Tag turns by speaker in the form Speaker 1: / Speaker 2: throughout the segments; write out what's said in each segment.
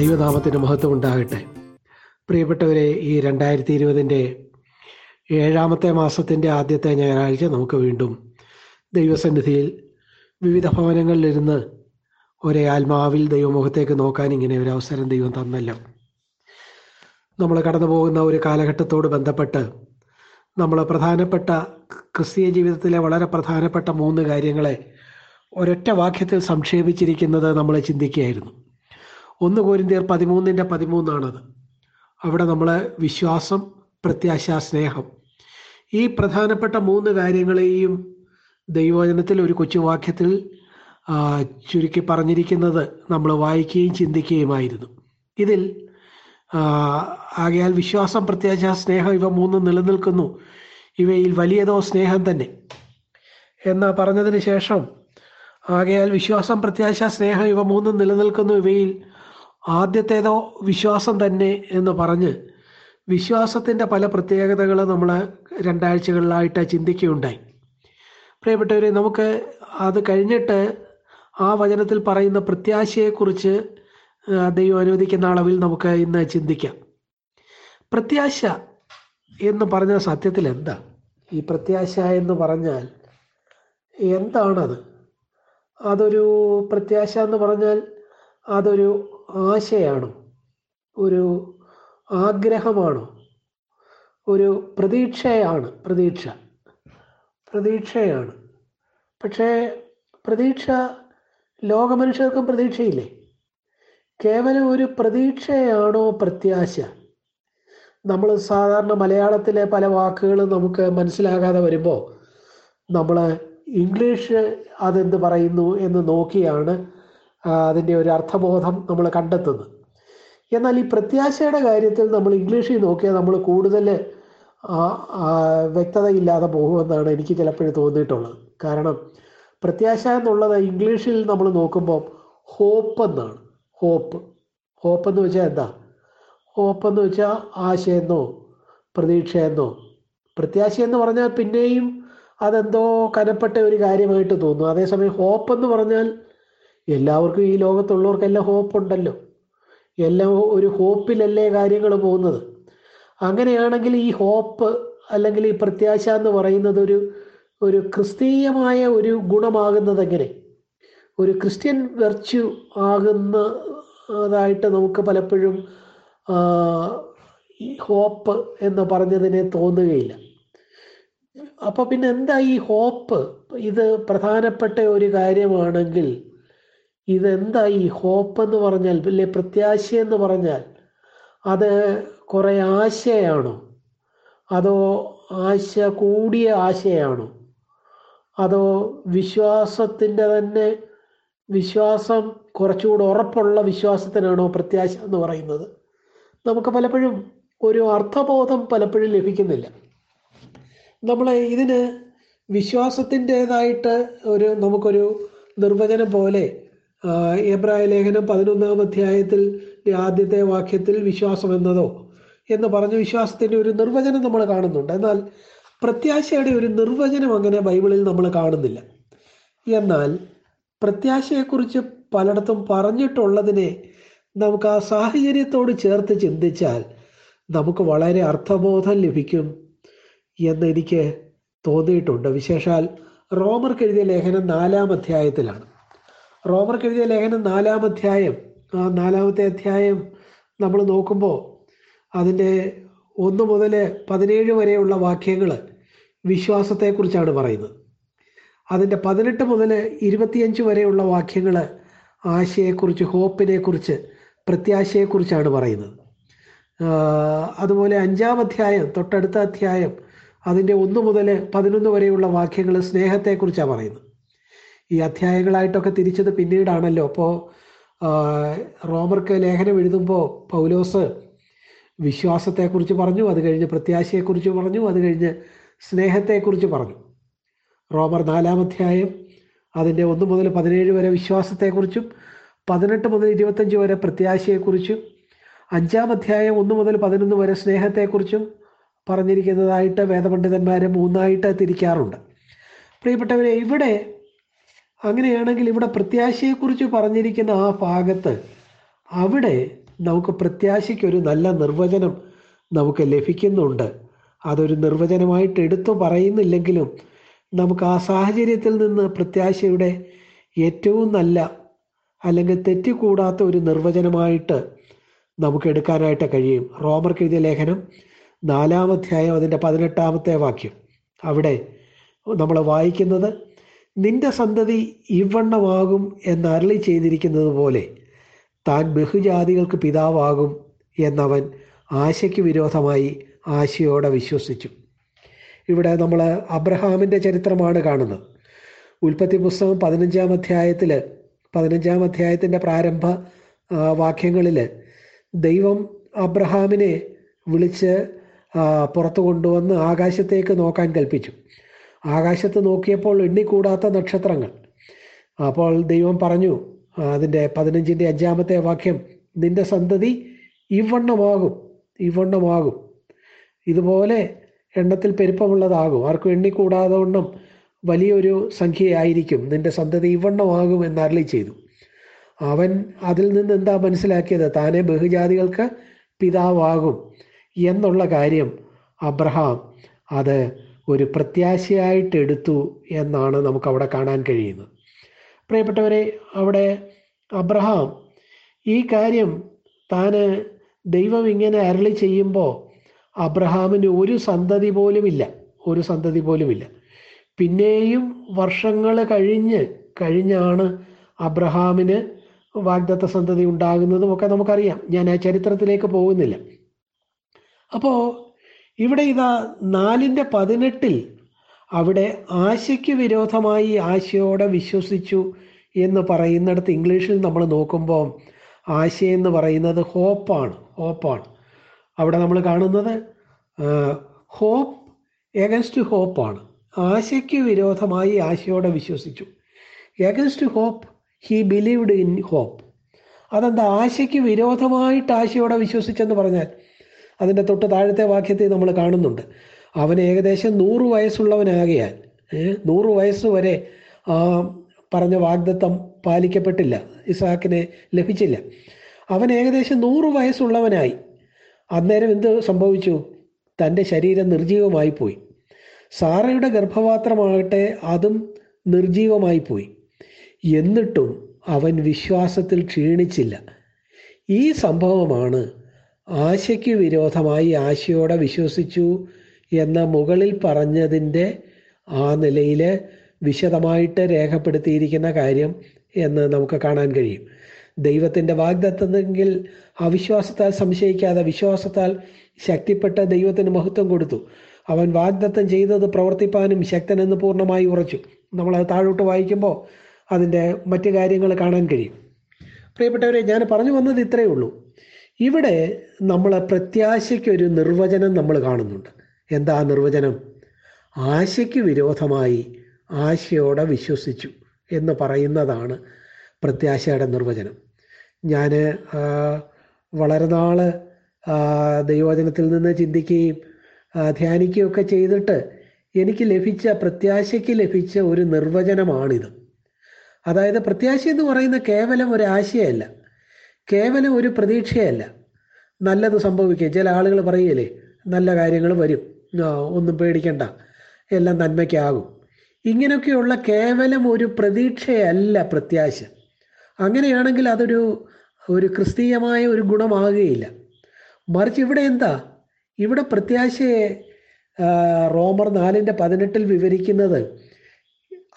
Speaker 1: ദൈവനാമത്തിന് മഹത്വം ഉണ്ടാകട്ടെ പ്രിയപ്പെട്ടവരെ ഈ രണ്ടായിരത്തി ഇരുപതിന്റെ ഏഴാമത്തെ മാസത്തിന്റെ ആദ്യത്തെ ഞായറാഴ്ച നമുക്ക് വീണ്ടും ദൈവസന്നിധിയിൽ വിവിധ ഭവനങ്ങളിലിരുന്ന് ഒരേ ആത്മാവിൽ ദൈവമുഖത്തേക്ക് നോക്കാൻ ഇങ്ങനെ ഒരു അവസരം ദൈവം തന്നല്ലോ. നമ്മൾ കടന്നു പോകുന്ന ഒരു കാലഘട്ടത്തോട് ബന്ധപ്പെട്ട് നമ്മൾ പ്രധാനപ്പെട്ട ക്രിസ്തീയ ജീവിതത്തിലെ വളരെ പ്രധാനപ്പെട്ട മൂന്ന് കാര്യങ്ങളെ ഒരൊറ്റ വാക്യത്തിൽ സംക്ഷേപിച്ചിരിക്കുന്നത് നമ്മൾ ചിന്തിക്കുകയായിരുന്നു. ഒന്ന് കോരിന്തിയർ പതിമൂന്നിന്റെ പതിമൂന്നാണത്. അവിടെ നമ്മളെ വിശ്വാസം പ്രത്യാശ സ്നേഹം. ഈ പ്രധാനപ്പെട്ട മൂന്ന് കാര്യങ്ങളെയും ദൈവവചനത്തിൽ ഒരു കൊച്ചുവാക്യത്തിൽ ചുരുക്കി പറഞ്ഞിരിക്കുന്നത് നമ്മൾ വായിക്കുകയും ചിന്തിക്കുകയുമായിരുന്നു. ഇതിൽ ആകയാൽ വിശ്വാസം പ്രത്യാശ സ്നേഹം ഇവ മൂന്നും നിലനിൽക്കുന്നു. ഇവയിൽ വലിയതോ സ്നേഹം തന്നെ. എന്ന് പറഞ്ഞതിന് ശേഷം ആകയാൽ വിശ്വാസം പ്രത്യാശ സ്നേഹം ഇവ മൂന്നും നിലനിൽക്കുന്നു. ഇവയിൽ ആദ്യത്തേതോ വിശ്വാസം തന്നെ എന്ന് പറഞ്ഞ് വിശ്വാസത്തിന്റെ പല പ്രത്യേകതകൾ നമ്മൾ രണ്ടാഴ്ചകളിലായിട്ട് ചിന്തിക്കുകയുണ്ടായി. പ്രിയപ്പെട്ടവരെ നമുക്ക് അത് കഴിഞ്ഞിട്ട് ആ വചനത്തിൽ പറയുന്ന പ്രത്യാശയെക്കുറിച്ച് ദൈവം അനുവദിക്കുന്ന അളവിൽ നമുക്ക് ഇന്ന് ചിന്തിക്കാം. പ്രത്യാശ എന്ന് പറഞ്ഞ സത്യത്തിൽ എന്താ? ഈ പ്രത്യാശ എന്ന് പറഞ്ഞാൽ എന്താണത്? അതൊരു പ്രത്യാശ എന്ന് പറഞ്ഞാൽ അതൊരു ആശയാണോ. ഒരു ആഗ്രഹമാണോ. ഒരു പ്രതീക്ഷയാണ്. പ്രതീക്ഷ. പ്രതീക്ഷയാണ്. പക്ഷേ പ്രതീക്ഷ ലോകമനുഷ്യർക്കും പ്രതീക്ഷയില്ലേ? കേവലം ഒരു പ്രതീക്ഷയാണോ പ്രത്യാശ? നമ്മൾ സാധാരണ മലയാളത്തിലെ പല വാക്കുകളും നമുക്ക് മനസ്സിലാകാതെ വരുമ്പോൾ നമ്മൾ ഇംഗ്ലീഷ് അതെന്ത് പറയുന്നു എന്ന് നോക്കിയാണ് അതിന്റെ ഒരു അർത്ഥബോധം നമ്മൾ കണ്ടെത്തുന്നത് എന്നാൽ ഈ പ്രത്യാശയുടെ കാര്യത്തിൽ നമ്മൾ ഇംഗ്ലീഷിൽ നോക്കിയാൽ നമ്മൾ കൂടുതൽ വ്യക്തതയില്ലാതെ പോകുമെന്നാണ് എനിക്ക് ചിലപ്പോഴും തോന്നിയിട്ടുള്ളത്. കാരണം പ്രത്യാശ എന്നുള്ളത് ഇംഗ്ലീഷിൽ നമ്മൾ നോക്കുമ്പോൾ ഹോപ്പ് എന്നാണ്. ഹോപ്പ് ഹോപ്പ് എന്ന് വെച്ചാൽ എന്താ? ഹോപ്പ് എന്ന് വെച്ചാൽ ആശയെന്നോ പ്രതീക്ഷയെന്നോ. പ്രത്യാശ എന്ന് പറഞ്ഞാൽ പിന്നെയും അതെന്തോ കനപ്പെട്ട ഒരു കാര്യമായിട്ട് തോന്നും അതേസമയം ഹോപ്പ് എന്ന് പറഞ്ഞാൽ എല്ലാവർക്കും ഈ ലോകത്തുള്ളവർക്കെല്ലാം ഹോപ്പ് ഉണ്ടല്ലോ എല്ലാം ഒരു ഹോപ്പിലല്ലേ കാര്യങ്ങൾ പോകുന്നത്. അങ്ങനെയാണെങ്കിൽ ഈ ഹോപ്പ് അല്ലെങ്കിൽ ഈ പ്രത്യാശ എന്ന് പറയുന്നത് ഒരു ഒരു ക്രിസ്തീയമായ ഒരു ഗുണമാകുന്നത് എങ്ങനെ? ഒരു ക്രിസ്ത്യൻ വെർച്യു ആകുന്നതായിട്ട് നമുക്ക് പലപ്പോഴും ഹോപ്പ് എന്ന് പറഞ്ഞതിനെ തോന്നുകയില്ല. അപ്പൊ പിന്നെ എന്താ ഈ ഹോപ്പ്? ഇത് പ്രധാനപ്പെട്ട ഒരു കാര്യമാണെങ്കിൽ ഇതെന്താ ഈ ഹോപ്പ് എന്ന് പറഞ്ഞാൽ അല്ലെ പ്രത്യാശ എന്ന് പറഞ്ഞാൽ അത് കുറെ ആശയാണോ? അതോ ആശ കൂടിയ ആശയാണോ? അതോ വിശ്വാസത്തിന്റെ തന്നെ വിശ്വാസം കുറച്ചുകൂടെ ഉറപ്പുള്ള വിശ്വാസത്തിനാണോ പ്രത്യാശ എന്ന് പറയുന്നത്? നമുക്ക് പലപ്പോഴും ഒരു അർത്ഥബോധം പലപ്പോഴും ലഭിക്കുന്നില്ല. നമ്മൾ ഇതിന് വിശ്വാസത്തിന്റെതായിട്ട് ഒരു നമുക്കൊരു നിർവചനം പോലെ എബ്രായ ലേഖനം പതിനൊന്നാം അധ്യായത്തിൽ ആദ്യത്തെ വാക്യത്തിൽ വിശ്വാസം എന്നതോ എന്ന് പറഞ്ഞ വിശ്വാസത്തിന്റെ ഒരു നിർവചനം നമ്മൾ കാണുന്നുണ്ട്. എന്നാൽ പ്രത്യാശയുടെ ഒരു നിർവചനം അങ്ങനെ ബൈബിളിൽ നമ്മൾ കാണുന്നില്ല. എന്നാൽ പ്രത്യാശയെക്കുറിച്ച് പലയിടത്തും പറഞ്ഞിട്ടുള്ളതിനെ നമുക്ക് ആ സാഹചര്യത്തോട് ചേർത്ത് ചിന്തിച്ചാൽ നമുക്ക് വളരെ അർത്ഥബോധം ലഭിക്കും എന്ന് എനിക്ക് തോന്നിയിട്ടുണ്ട്. വിശേഷാൽ റോമർക്ക് എഴുതിയ ലേഖനം നാലാം അധ്യായത്തിലാണ്. റോമർക്ക് എഴുതിയ ലേഖനം നാലാം അധ്യായം ആ നാലാമത്തെ അധ്യായം നമ്മൾ നോക്കുമ്പോൾ അതിന്റെ ഒന്ന് മുതൽ പതിനേഴ് വരെയുള്ള വാക്യങ്ങൾ വിശ്വാസത്തെക്കുറിച്ചാണ് പറയുന്നത്. അതിന്റെ പതിനെട്ട് മുതൽ ഇരുപത്തിയഞ്ച് വരെയുള്ള വാക്യങ്ങൾ ആശയെക്കുറിച്ച് ഹോപ്പിനെക്കുറിച്ച് പ്രത്യാശയെക്കുറിച്ചാണ് പറയുന്നത്. അതുപോലെ അഞ്ചാം അധ്യായം തൊട്ടടുത്ത അധ്യായം അതിന്റെ ഒന്ന് മുതൽ പതിനൊന്ന് വരെയുള്ള വാക്യങ്ങൾ സ്നേഹത്തെക്കുറിച്ചാണ് പറയുന്നത്. ഈ അധ്യായങ്ങളായിട്ടൊക്കെ തിരിച്ചത് പിന്നീടാണല്ലോ. അപ്പോൾ റോമർക്ക് ലേഖനം എഴുതുമ്പോൾ പൗലോസ് വിശ്വാസത്തെക്കുറിച്ച് പറഞ്ഞു അത് കഴിഞ്ഞ് പ്രത്യാശയെക്കുറിച്ച് പറഞ്ഞു അത് കഴിഞ്ഞ് സ്നേഹത്തെക്കുറിച്ച് പറഞ്ഞു. റോമർ നാലാം അധ്യായം അതിന്റെ ഒന്ന് മുതൽ പതിനേഴ് വരെ വിശ്വാസത്തെക്കുറിച്ചും പതിനെട്ട് മുതൽ ഇരുപത്തഞ്ച് വരെ പ്രത്യാശയെക്കുറിച്ചും അഞ്ചാം അധ്യായം ഒന്ന് മുതൽ പതിനൊന്ന് വരെ സ്നേഹത്തെക്കുറിച്ചും പറഞ്ഞിരിക്കുന്നതായിട്ട് വേദപണ്ഡിതന്മാരെ മൂന്നായിട്ട് തിരിക്കാറുണ്ട്. പ്രിയപ്പെട്ടവരെ ഇവിടെ അങ്ങനെയാണെങ്കിൽ ഇവിടെ പ്രത്യാശയെക്കുറിച്ച് പറഞ്ഞിരിക്കുന്ന ആ ഭാഗത്ത് അവിടെ നമുക്ക് പ്രത്യാശയ്ക്കൊരു നല്ല നിർവചനം നമുക്ക് ലഭിക്കുന്നുണ്ട്. അതൊരു നിർവചനമായിട്ട് എടുത്തു പറയുന്നില്ലെങ്കിലും നമുക്ക് ആ സാഹചര്യത്തിൽ നിന്ന് പ്രത്യാശയുടെ ഏറ്റവും നല്ല അല്ലെങ്കിൽ തെറ്റിക്കൂടാത്ത ഒരു നിർവചനമായിട്ട് നമുക്ക് എടുക്കാനായിട്ട് കഴിയും. റോമർക്ക് എഴുതിയ ലേഖനം നാലാമധ്യായം അതിന്റെ പതിനെട്ടാമത്തെ വാക്യം. അവിടെ നമ്മൾ വായിക്കുന്നത് നിന്റെ സന്തതി ഇവണ്ണമാകും എന്ന് അരളി ചെയ്തിരിക്കുന്നത് പോലെ താൻ ബഹുജാതികൾക്ക് പിതാവാകും എന്നവൻ ആശയ്ക്ക് വിരോധമായി ആശയോടെ വിശ്വസിച്ചു. ഇവിടെ നമ്മൾ അബ്രഹാമിന്റെ ചരിത്രമാണ് കാണുന്നത്. ഉൽപ്പത്തി പുസ്തകം പതിനഞ്ചാം അധ്യായത്തിൽ പതിനഞ്ചാം അധ്യായത്തിന്റെ പ്രാരംഭ വാക്യങ്ങളിൽ ദൈവം അബ്രഹാമിനെ വിളിച്ച് പുറത്തു കൊണ്ടുവന്ന് ആകാശത്തേക്ക് നോക്കാൻ കൽപ്പിച്ചു. ആകാശത്ത് നോക്കിയപ്പോൾ എണ്ണിക്കൂടാത്ത നക്ഷത്രങ്ങൾ. അപ്പോൾ ദൈവം പറഞ്ഞു അതിന്റെ പതിനഞ്ചിന്റെ അഞ്ചാമത്തെ വാക്യം നിന്റെ സന്തതി ഇവണ്ണമാകും ഇവണ്ണമാകും. ഇതുപോലെ എണ്ണത്തിൽ പെരുപ്പമുള്ളതാകും. ആർക്കും എണ്ണിക്കൂടാതെ വണ്ണം വലിയൊരു സംഖ്യയായിരിക്കും. നിന്റെ സന്തതി ഇവണ്ണമാകും എന്ന് ചെയ്തു. അവൻ അതിൽ നിന്ന് എന്താ മനസ്സിലാക്കിയത്? താനെ ബഹുജാതികൾക്ക് പിതാവാകും എന്നുള്ള കാര്യം അബ്രഹാം അത് ഒരു പ്രത്യാശയായിട്ട് എടുത്തു എന്നാണ് നമുക്ക് അവിടെ കാണാൻ കഴിയുന്നത്. പ്രിയപ്പെട്ടവരെ അവിടെ അബ്രഹാം ഈ കാര്യം താന് ദൈവം ഇങ്ങനെ അരളി ചെയ്യുമ്പോൾ അബ്രഹാമിന് ഒരു സന്തതി പോലുമില്ല ഒരു സന്തതി പോലുമില്ല. പിന്നെയും വർഷങ്ങൾ കഴിഞ്ഞ് കഴിഞ്ഞാണ് അബ്രഹാമിന് വാഗ്ദത്ത സന്തതി ഉണ്ടാകുന്നതും ഒക്കെ നമുക്കറിയാം. ഞാൻ ആ ചരിത്രത്തിലേക്ക് പോകുന്നില്ല. അപ്പോൾ ഇവിടെ ഇതാ നാലിന്റെ പതിനെട്ടിൽ അവിടെ ആശയ്ക്ക് വിരോധമായി ആശയോടെ വിശ്വസിച്ചു എന്ന് പറയുന്നിടത്ത് ഇംഗ്ലീഷിൽ നമ്മൾ നോക്കുമ്പോൾ ആശയെന്ന് പറയുന്നത് ഹോപ്പാണ് ഹോപ്പാണ്. അവിടെ നമ്മൾ കാണുന്നത് ഹോപ്പ് എഗൻസ്റ്റ് ഹോപ്പാണ് ആശയ്ക്ക് വിരോധമായി ആശയോടെ വിശ്വസിച്ചു. Against hope he believed in hope അതെന്താ? ആശയ്ക്ക് വിരോധമായിട്ട് ആശയോടെ വിശ്വസിച്ചെന്ന് പറഞ്ഞാൽ അതിന്റെ തൊട്ട് താഴത്തെ വാക്യത്തെ നമ്മൾ കാണുന്നുണ്ട്. അവൻ ഏകദേശം നൂറ് വയസ്സുള്ളവനാകിയാൽ നൂറ് വയസ്സ് വരെ ആ പറഞ്ഞ വാഗ്ദത്തം പാലിക്കപ്പെട്ടില്ല ഇസാക്കിനെ ലഭിച്ചില്ല. അവൻ ഏകദേശം നൂറ് വയസ്സുള്ളവനായി. അന്നേരം എന്ത് സംഭവിച്ചു? തന്റെ ശരീരം നിർജീവമായി പോയി. സാറയുടെ ഗർഭപാത്രമാകട്ടെ അതും നിർജീവമായി പോയി. എന്നിട്ടും അവൻ വിശ്വാസത്തിൽ ക്ഷീണിച്ചില്ല. ഈ സംഭവമാണ് ആശയ്ക്ക് വിരോധമായി ആശയോടെ വിശ്വസിച്ചു എന്ന മുകളിൽ പറഞ്ഞതിന്റെ ആ നിലയിൽ വിശദമായിട്ട് രേഖപ്പെടുത്തിയിരിക്കുന്ന കാര്യം എന്ന് നമുക്ക് കാണാൻ കഴിയും. ദൈവത്തിന്റെ വാഗ്ദത്തെങ്കിൽ അവിശ്വാസത്താൽ സംശയിക്കാതെ വിശ്വാസത്താൽ ശക്തിപ്പെട്ട ദൈവത്തിന് മഹത്വം കൊടുത്തു. അവൻ വാഗ്ദത്തം ചെയ്തത് പ്രവർത്തിപ്പാനും ശക്തനെന്ന് പൂർണമായി ഉറച്ചു. നമ്മൾ താഴോട്ട് വായിക്കുമ്പോൾ അതിന്റെ മറ്റു കാര്യങ്ങൾ കാണാൻ കഴിയും. പ്രിയപ്പെട്ടവരെ ഞാൻ പറഞ്ഞു വന്നത് ഇത്രയേ ഉള്ളൂ. ഇവിടെ നമ്മൾ പ്രത്യാശയ്ക്കൊരു നിർവചനം നമ്മൾ കാണുന്നുണ്ട്. എന്താ നിർവചനം? ആശയ്ക്ക് വിരോധമായി ആശയോടെ വിശ്വസിച്ചു എന്ന് പറയുന്നതാണ് പ്രത്യാശയുടെ നിർവചനം. ഞാൻ വളരെ നാൾ ദൈവവചനത്തിൽ നിന്ന് ചിന്തിക്കുകയും ധ്യാനിക്കുകയൊക്കെ ചെയ്തിട്ട് എനിക്ക് ലഭിച്ച പ്രത്യാശയ്ക്ക് ലഭിച്ച ഒരു നിർവചനമാണിത്. അതായത് പ്രത്യാശ എന്ന് പറയുന്ന കേവലം ഒരു കേവലം ഒരു പ്രതീക്ഷയല്ല. നല്ലത് സംഭവിക്കുക. ചില ആളുകൾ പറയില്ലേ നല്ല കാര്യങ്ങൾ വരും. ഒന്നും പേടിക്കണ്ട. എല്ലാം നന്മയ്ക്കാകും. ഇങ്ങനെയൊക്കെയുള്ള കേവലം ഒരു പ്രതീക്ഷയല്ല പ്രത്യാശ. അങ്ങനെയാണെങ്കിൽ അതൊരു ഒരു ക്രിസ്തീയമായ ഒരു ഗുണമാകുകയില്ല. മറിച്ച് ഇവിടെ എന്താ? ഇവിടെ പ്രത്യാശയെ റോമർ നാലിന്റെ പതിനെട്ടിൽ വിവരിക്കുന്നത്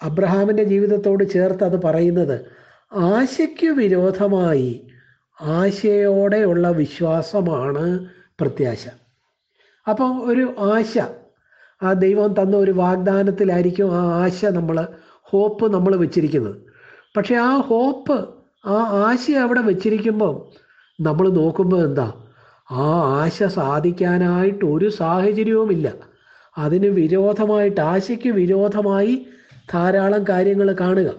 Speaker 1: അബ്രഹാമിന്റെ ജീവിതത്തോട് ചേർത്ത് അത് പറയുന്നത് ആശയ്ക്ക് വിരോധമായി ആശയോടെയുള്ള വിശ്വാസമാണ് പ്രത്യാശ. അപ്പം ഒരു ആശ ആ ദൈവം തന്ന ഒരു വാഗ്ദാനത്തിലായിരിക്കും ആ ആശ നമ്മൾ ഹോപ്പ് നമ്മൾ വെച്ചിരിക്കുന്നത്. പക്ഷെ ആ ഹോപ്പ് ആ ആശ അവിടെ വെച്ചിരിക്കുമ്പം നമ്മൾ നോക്കുമ്പോൾ എന്താ? ആ ആശ സാധിക്കാനായിട്ട് ഒരു സാഹചര്യവുമില്ല അതിന് വിരോധമായിട്ട് ആശയ്ക്ക് വിരോധമായി ധാരാളം കാര്യങ്ങൾ കാണുക.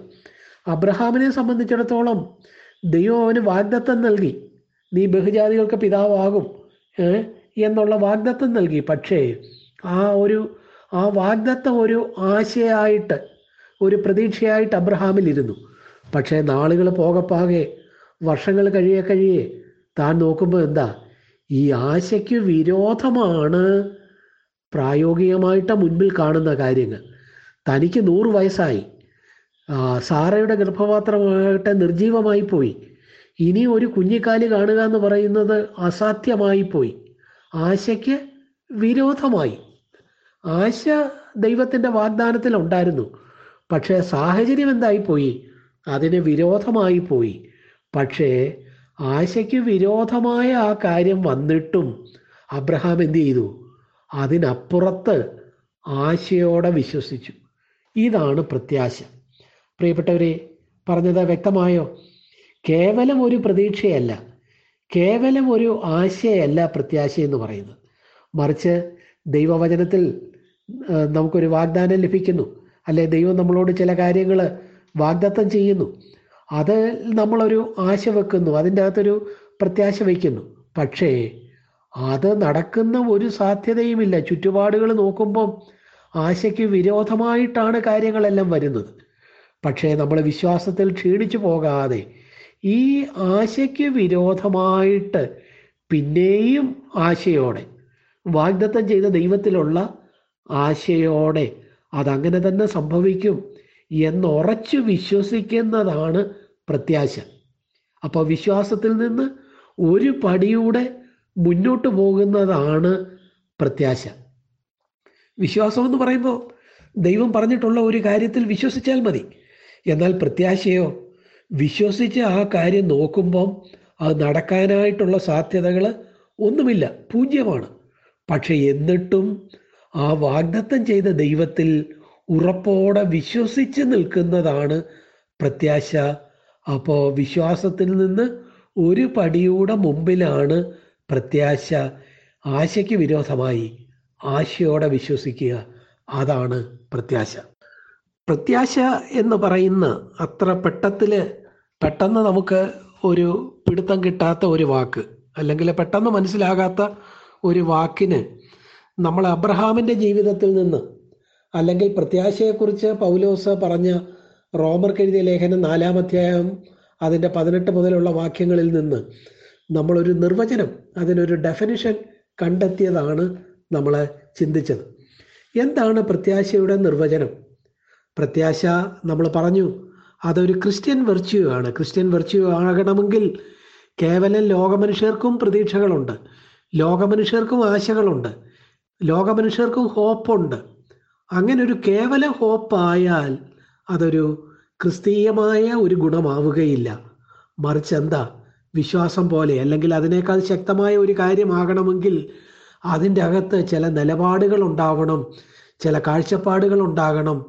Speaker 1: അബ്രഹാമിനെ സംബന്ധിച്ചിടത്തോളം ദൈവം അവന് വാഗ്ദത്തം നൽകി. നീ ബഹുജാതികൾക്ക് പിതാവാകും എന്നുള്ള വാഗ്ദത്തം നൽകി. പക്ഷേ ആ ഒരു ആ വാഗ്ദത്തം ഒരു ആശയായിട്ട് ഒരു പ്രതീക്ഷയായിട്ട് അബ്രഹാമിൽ ഇരുന്നു. പക്ഷേ നാളുകൾ പോകപ്പാകെ വർഷങ്ങൾ കഴിയെ കഴിയേ താൻ നോക്കുമ്പോൾ എന്താ? ഈ ആശയ്ക്ക് വിരോധമാണ് പ്രായോഗികമായിട്ട് മുൻപിൽ കാണുന്ന കാര്യങ്ങൾ. തനിക്ക് നൂറ് വയസ്സായി. സാറയുടെ ഗർഭപാത്രമാകട്ടെ നിർജീവമായി പോയി. ഇനി ഒരു കുഞ്ഞിക്കാലി കാണുക എന്ന് പറയുന്നത് അസാധ്യമായി പോയി. ആശയ്ക്ക് വിരോധമായി. ആശ ദൈവത്തിന്റെ വാഗ്ദാനത്തിൽ ഉണ്ടായിരുന്നു. പക്ഷേ സാഹചര്യം എന്തായിപ്പോയി അതിന് വിരോധമായി പോയി. പക്ഷേ ആശയ്ക്ക് വിരോധമായ ആ കാര്യം വന്നിട്ടും അബ്രഹാം എന്ത് ചെയ്തു? അതിനപ്പുറത്ത് ആശയോടെ വിശ്വസിച്ചു. ഇതാണ് പ്രത്യാശ. പ്രിയപ്പെട്ടവരെ പറഞ്ഞത് വ്യക്തമായോ? കേവലം ഒരു പ്രതീക്ഷയല്ല. കേവലം ഒരു ആശയല്ല പ്രത്യാശ എന്ന് പറയുന്നത്. മറിച്ച് ദൈവവചനത്തിൽ നമുക്കൊരു വാഗ്ദാനം ലഭിക്കുന്നു. അല്ലെ ദൈവം നമ്മളോട് ചില കാര്യങ്ങൾ വാഗ്ദത്തം ചെയ്യുന്നു. അത് നമ്മളൊരു ആശ വെക്കുന്നു. അതിന്റെ അകത്തൊരു പ്രത്യാശ വയ്ക്കുന്നു പക്ഷേ അത് നടക്കുന്ന ഒരു സാധ്യതയുമില്ല. ചുറ്റുപാടുകൾ നോക്കുമ്പം ആശയ്ക്ക് വിരോധമായിട്ടാണ് കാര്യങ്ങളെല്ലാം വരുന്നത്. പക്ഷേ നമ്മൾ വിശ്വാസത്തിൽ ക്ഷീണിച്ചു പോകാതെ ഈ ആശയ്ക്ക് വിരോധമായിട്ട് പിന്നെയും ആശയോടെ വാഗ്ദത്തം ചെയ്ത ദൈവത്തിലുള്ള ആശയോടെ അതങ്ങനെ തന്നെ സംഭവിക്കും എന്നുറച്ചു വിശ്വസിക്കുന്നതാണ് പ്രത്യാശ. അപ്പോൾ വിശ്വാസത്തിൽ നിന്ന് ഒരു പടിയൂടെ മുന്നോട്ട് പോകുന്നതാണ് പ്രത്യാശ. വിശ്വാസം എന്ന് പറയുമ്പോൾ ദൈവം പറഞ്ഞിട്ടുള്ള ഒരു കാര്യത്തിൽ വിശ്വസിച്ചാൽ മതി. എന്നാൽ പ്രത്യാശയോ? വിശ്വസിച്ച് ആ കാര്യം നോക്കുമ്പം അത് നടക്കാനായിട്ടുള്ള സാധ്യതകൾ ഒന്നുമില്ല പൂജ്യമാണ്. പക്ഷെ എന്നിട്ടും ആ വാഗ്ദത്തം ചെയ്ത ദൈവത്തിൽ ഉറപ്പോടെ വിശ്വസിച്ച് നിൽക്കുന്നതാണ് പ്രത്യാശ. അപ്പോൾ വിശ്വാസത്തിൽ നിന്ന് ഒരു പടിയുടെ മുമ്പിലാണ് പ്രത്യാശ. ആശയ്ക്ക് വിരോധമായി ആശയോടെ വിശ്വസിക്കുക. അതാണ് പ്രത്യാശ. പ്രത്യാശ എന്ന് പറയുന്ന അത്ര പെട്ടത്തിൽ പെട്ടെന്ന് നമുക്ക് ഒരു പിടുത്തം കിട്ടാത്ത ഒരു വാക്ക് അല്ലെങ്കിൽ പെട്ടെന്ന് മനസ്സിലാകാത്ത ഒരു വാക്കിന് നമ്മൾ അബ്രഹാമിന്റെ ജീവിതത്തിൽ നിന്ന് അല്ലെങ്കിൽ പ്രത്യാശയെക്കുറിച്ച് പൗലോസ് പറഞ്ഞ റോമർക്ക് എഴുതിയ ലേഖനം നാലാം അധ്യായം അതിന്റെ പതിനെട്ട് മുതലുള്ള വാക്യങ്ങളിൽ നിന്ന് നമ്മളൊരു നിർവചനം അതിനൊരു ഡെഫിനിഷൻ കണ്ടെത്തിയതാണ് നമ്മൾ ചിന്തിച്ചത്. എന്താണ് പ്രത്യാശയുടെ നിർവചനം? പ്രത്യാശ നമ്മൾ പറഞ്ഞു. അതൊരു ക്രിസ്ത്യൻ വെർച്യൂ ആണ്. ക്രിസ്ത്യൻ വെർച്യൂ ആകണമെങ്കിൽ കേവലം ലോകമനുഷ്യർക്കും പ്രതീക്ഷകളുണ്ട്. ലോകമനുഷ്യർക്കും ആശകളുണ്ട്. ലോകമനുഷ്യർക്കും ഹോപ്പുണ്ട് അങ്ങനെ ഒരു കേവല ഹോപ്പായാൽ അതൊരു ക്രിസ്തീയമായ ഒരു ഗുണമാവുകയില്ല. മറിച്ച് എന്താ? വിശ്വാസം പോലെ. അല്ലെങ്കിൽ അതിനേക്കാൾ ശക്തമായ ഒരു കാര്യമാകണമെങ്കിൽ അതിന്റെ അകത്ത് ചില നിലപാടുകൾ ഉണ്ടാവണം. ചില കാഴ്ചപ്പാടുകൾ ഉണ്ടാകണം.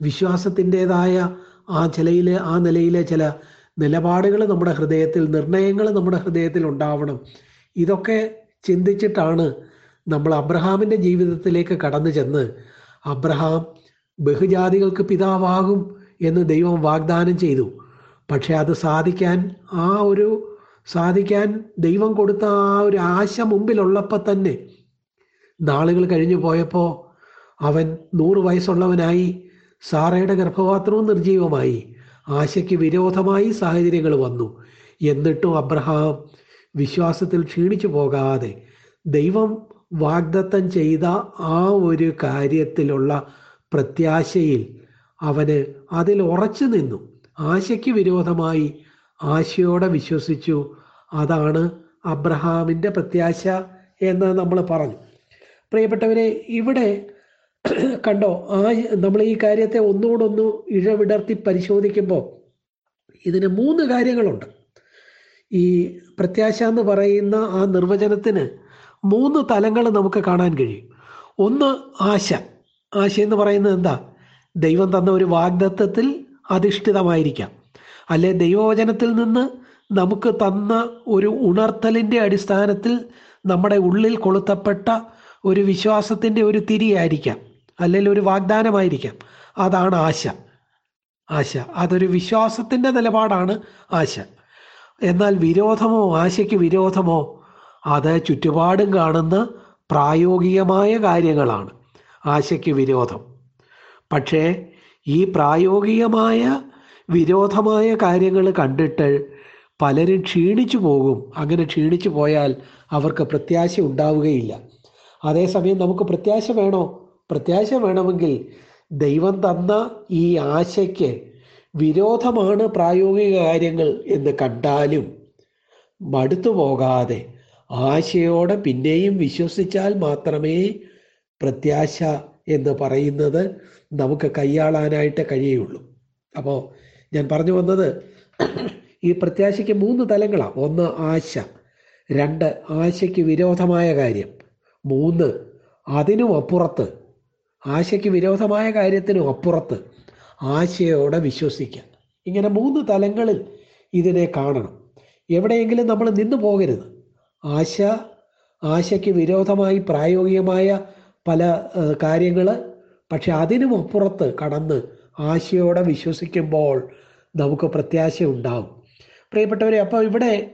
Speaker 1: വിശ്വാസത്തിന്റെതായ ആ ചിലയിലെ ആ നിലയിലെ ചില നിലപാടുകൾ നമ്മുടെ ഹൃദയത്തിൽ നിർണയങ്ങൾ നമ്മുടെ ഹൃദയത്തിൽ ഉണ്ടാവണം. ഇതൊക്കെ ചിന്തിച്ചിട്ടാണ് നമ്മൾ അബ്രഹാമിന്റെ ജീവിതത്തിലേക്ക് കടന്നു ചെന്ന് അബ്രഹാം ബഹുജാതികൾക്ക് പിതാവാകും എന്ന് ദൈവം വാഗ്ദാനം ചെയ്തു. പക്ഷെ അത് സാധിക്കാൻ ആ ഒരു സാധിക്കാൻ ദൈവം കൊടുത്ത ആ ഒരു ആശ മുമ്പിലുള്ളപ്പോൾ തന്നെ നാളുകൾ കഴിഞ്ഞു പോയപ്പോൾ അവൻ നൂറ് വയസ്സുള്ളവനായി സാറയുടെ ഗർഭപാത്രവും നിർജീവമായി. ആശയ്ക്ക് വിരോധമായി സാഹചര്യങ്ങൾ വന്നു. എന്നിട്ടും അബ്രഹാം വിശ്വാസത്തിൽ ക്ഷീണിച്ചു പോകാതെ ദൈവം വാഗ്ദത്തം ചെയ്ത ആ ഒരു കാര്യത്തിലുള്ള പ്രത്യാശയിൽ അവന് അതിൽ ഉറച്ചു നിന്നു. ആശയ്ക്ക് വിരോധമായി ആശയോടെ വിശ്വസിച്ചു. അതാണ് അബ്രഹാമിന്റെ പ്രത്യാശ എന്ന് നമ്മൾ പറഞ്ഞു. പ്രിയപ്പെട്ടവരെ ഇവിടെ കണ്ടോ? ആ നമ്മൾ ഈ കാര്യത്തെ ഒന്നുകൂടൊന്ന് ഇഴവിടർത്തി പരിശോധിക്കുമ്പോൾ ഇതിന് മൂന്ന് കാര്യങ്ങളുണ്ട്. ഈ പ്രത്യാശ എന്ന് പറയുന്ന ആ നിർവചനത്തിന് മൂന്ന് തലങ്ങൾ നമുക്ക് കാണാൻ കഴിയും. ഒന്ന് ആശ. ആശ എന്ന് പറയുന്നത് എന്താ? ദൈവം തന്ന ഒരു വാഗ്ദത്വത്തിൽ അധിഷ്ഠിതമായിരിക്കാം. അല്ലെ ദൈവവചനത്തിൽ നിന്ന് നമുക്ക് തന്ന ഒരു ഉണർത്തലിന്റെ അടിസ്ഥാനത്തിൽ നമ്മുടെ ഉള്ളിൽ കൊളുത്തപ്പെട്ട ഒരു വിശ്വാസത്തിന്റെ ഒരു തിരിയായിരിക്കാം. അല്ലെങ്കിൽ ഒരു വാഗ്ദാനമായിരിക്കാം. അതാണ് ആശ. ആശ. അതൊരു വിശ്വാസത്തിന്റെ നിലപാടാണ് ആശ. എന്നാൽ വിരോധമോ ആശയ്ക്ക് വിരോധമോ അത് ചുറ്റുപാടും കാണുന്ന പ്രായോഗികമായ കാര്യങ്ങളാണ്. ആശയ്ക്ക് വിരോധം. പക്ഷേ ഈ പ്രായോഗികമായ വിരോധമായ കാര്യങ്ങൾ കണ്ടിട്ട് പലരും ക്ഷീണിച്ചു പോകും. അങ്ങനെ ക്ഷീണിച്ചു പോയാൽ അവർക്ക് പ്രത്യാശ ഉണ്ടാവുകയില്ല. അതേസമയം നമുക്ക് പ്രത്യാശ വേണോ? പ്രത്യാശ വേണമെങ്കിൽ ദൈവം തന്ന ഈ ആശയ്ക്ക് വിരോധമാണ് പ്രായോഗിക കാര്യങ്ങൾ എന്ന് കണ്ടാലും മടുത്തു പോകാതെ ആശയോടെ പിന്നെയും വിശ്വസിച്ചാൽ മാത്രമേ പ്രത്യാശ എന്ന് പറയുന്നത് നമുക്ക് കൈയാളാനായിട്ട് കഴിയുള്ളൂ. അപ്പോൾ ഞാൻ പറഞ്ഞു വന്നത് ഈ പ്രത്യാശയ്ക്ക് മൂന്ന് തലങ്ങളാണ് ഒന്ന് ആശ രണ്ട് ആശയ്ക്ക് വിരോധമായ കാര്യം മൂന്ന് അതിനും അപ്പുറത്ത് ആശയ്ക്ക് വിരോധമായ കാര്യത്തിനും അപ്പുറത്ത് ആശയോടെ വിശ്വസിക്കുക. ഇങ്ങനെ മൂന്ന് തലങ്ങളിൽ ഇതിനെ കാണണം. എവിടെയെങ്കിലും നമ്മൾ നിന്നു പോകരുത്. ആശ ആശയ്ക്ക് വിരോധമായി പ്രായോഗികമായ പല കാര്യങ്ങൾ പക്ഷെ അതിനും അപ്പുറത്ത് കടന്ന് ആശയോടെ വിശ്വസിക്കുമ്പോൾ നമുക്ക് പ്രത്യാശ ഉണ്ടാവും. പ്രിയപ്പെട്ടവരെ അപ്പോൾ ഇവിടെ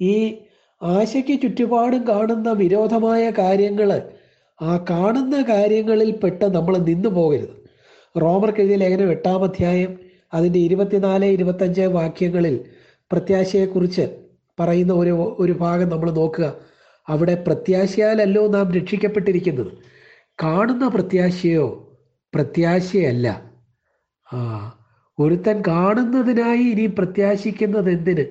Speaker 1: ഈ ആശയ്ക്ക് ചുറ്റുപാടും കാണുന്ന വിരോധമായ കാര്യങ്ങൾ ആ കാണുന്ന കാര്യങ്ങളിൽ പെട്ട് നമ്മൾ നിന്നു പോകരുത്. റോമർ എഴുതിയ ലേഖനം എട്ടാം അധ്യായം അതിന്റെ ഇരുപത്തിനാല് ഇരുപത്തഞ്ച് വാക്യങ്ങളിൽ പ്രത്യാശയെക്കുറിച്ച് പറയുന്ന ഒരു ഒരു ഭാഗം നമ്മൾ നോക്കുക. അവിടെ പ്രത്യാശയാലല്ലോ നാം രക്ഷിക്കപ്പെട്ടിരിക്കുന്നത്. കാണുന്ന പ്രത്യാശയോ പ്രത്യാശയല്ല. ആ ഒരുത്തൻ കാണുന്നതിനായി ഇനി പ്രത്യാശിക്കുന്നത് എന്തിന്?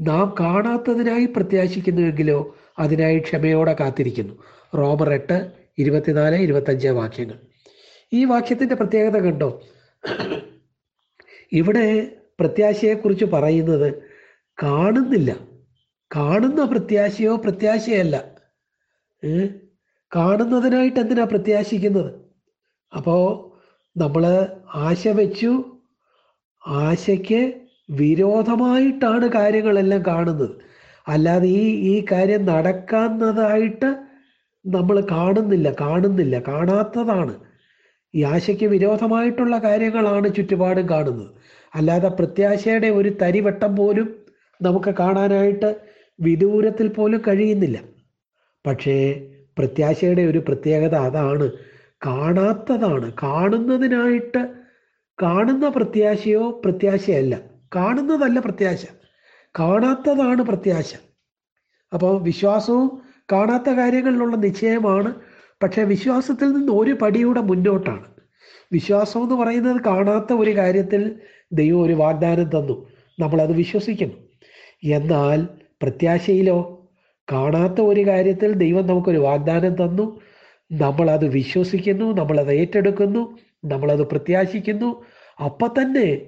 Speaker 1: നാം കാണാത്തതിനായി പ്രത്യാശിക്കുന്നുവെങ്കിലോ അതിനായി ക്ഷമയോടെ കാത്തിരിക്കുന്നു. റോമർ എട്ട് ഇരുപത്തിനാല് ഇരുപത്തഞ്ച് വാക്യങ്ങൾ. ഈ വാക്യത്തിന്റെ പ്രത്യേകത കണ്ടോ? ഇവിടെ പ്രത്യാശയെക്കുറിച്ച് പറയുന്നത് കാണുന്നില്ല. കാണുന്ന പ്രത്യാശയോ പ്രത്യാശയല്ല. കാണുന്നതിനായിട്ട് എന്തിനാ പ്രത്യാശിക്കുന്നത്? അപ്പോൾ നമ്മൾ ആശ വെച്ചു ആശയ്ക്ക് വിരോധമായിട്ടാണ് കാര്യങ്ങളെല്ലാം കാണുന്നത്. അല്ലാതെ ഈ ഈ കാര്യം നടക്കാന്നതായിട്ട് നമ്മൾ കാണുന്നില്ല കാണുന്നില്ല കാണാത്തതാണ്. ഈ ആശയ്ക്ക് വിരോധമായിട്ടുള്ള കാര്യങ്ങളാണ് ചുറ്റുപാടും കാണുന്നത്. അല്ലാതെ പ്രത്യാശയുടെ ഒരു തരിവട്ടം പോലും നമുക്ക് കാണാനായിട്ട് വിദൂരത്തിൽ പോലും കഴിയുന്നില്ല. പക്ഷേ പ്രത്യാശയുടെ ഒരു പ്രത്യേകത അതാണ്. കാണാത്തതാണ്. കാണുന്നതിനായിട്ട് കാണുന്ന പ്രത്യാശയോ പ്രത്യാശയല്ല. കാണുന്നതല്ല പ്രത്യാശ. കാണാത്തതാണ് പ്രത്യാശ. അപ്പോൾ വിശ്വാസവും കാണാത്ത കാര്യങ്ങളിലുള്ള നിശ്ചയമാണ്. പക്ഷേ വിശ്വാസത്തിൽ നിന്ന് ഒരു പടിയുടെ മുന്നോട്ടാണ്. വിശ്വാസം എന്ന് പറയുന്നത് കാണാത്ത ഒരു കാര്യത്തിൽ ദൈവം ഒരു വാഗ്ദാനം തന്നു. നമ്മളത് വിശ്വസിക്കുന്നു. എന്നാൽ പ്രത്യാശയിലോ കാണാത്ത ഒരു കാര്യത്തിൽ ദൈവം നമുക്കൊരു വാഗ്ദാനം തന്നു. നമ്മളത് വിശ്വസിക്കുന്നു നമ്മളത് ഏറ്റെടുക്കുന്നു നമ്മളത് പ്രത്യാശിക്കുന്നു. അപ്പം തന്നെ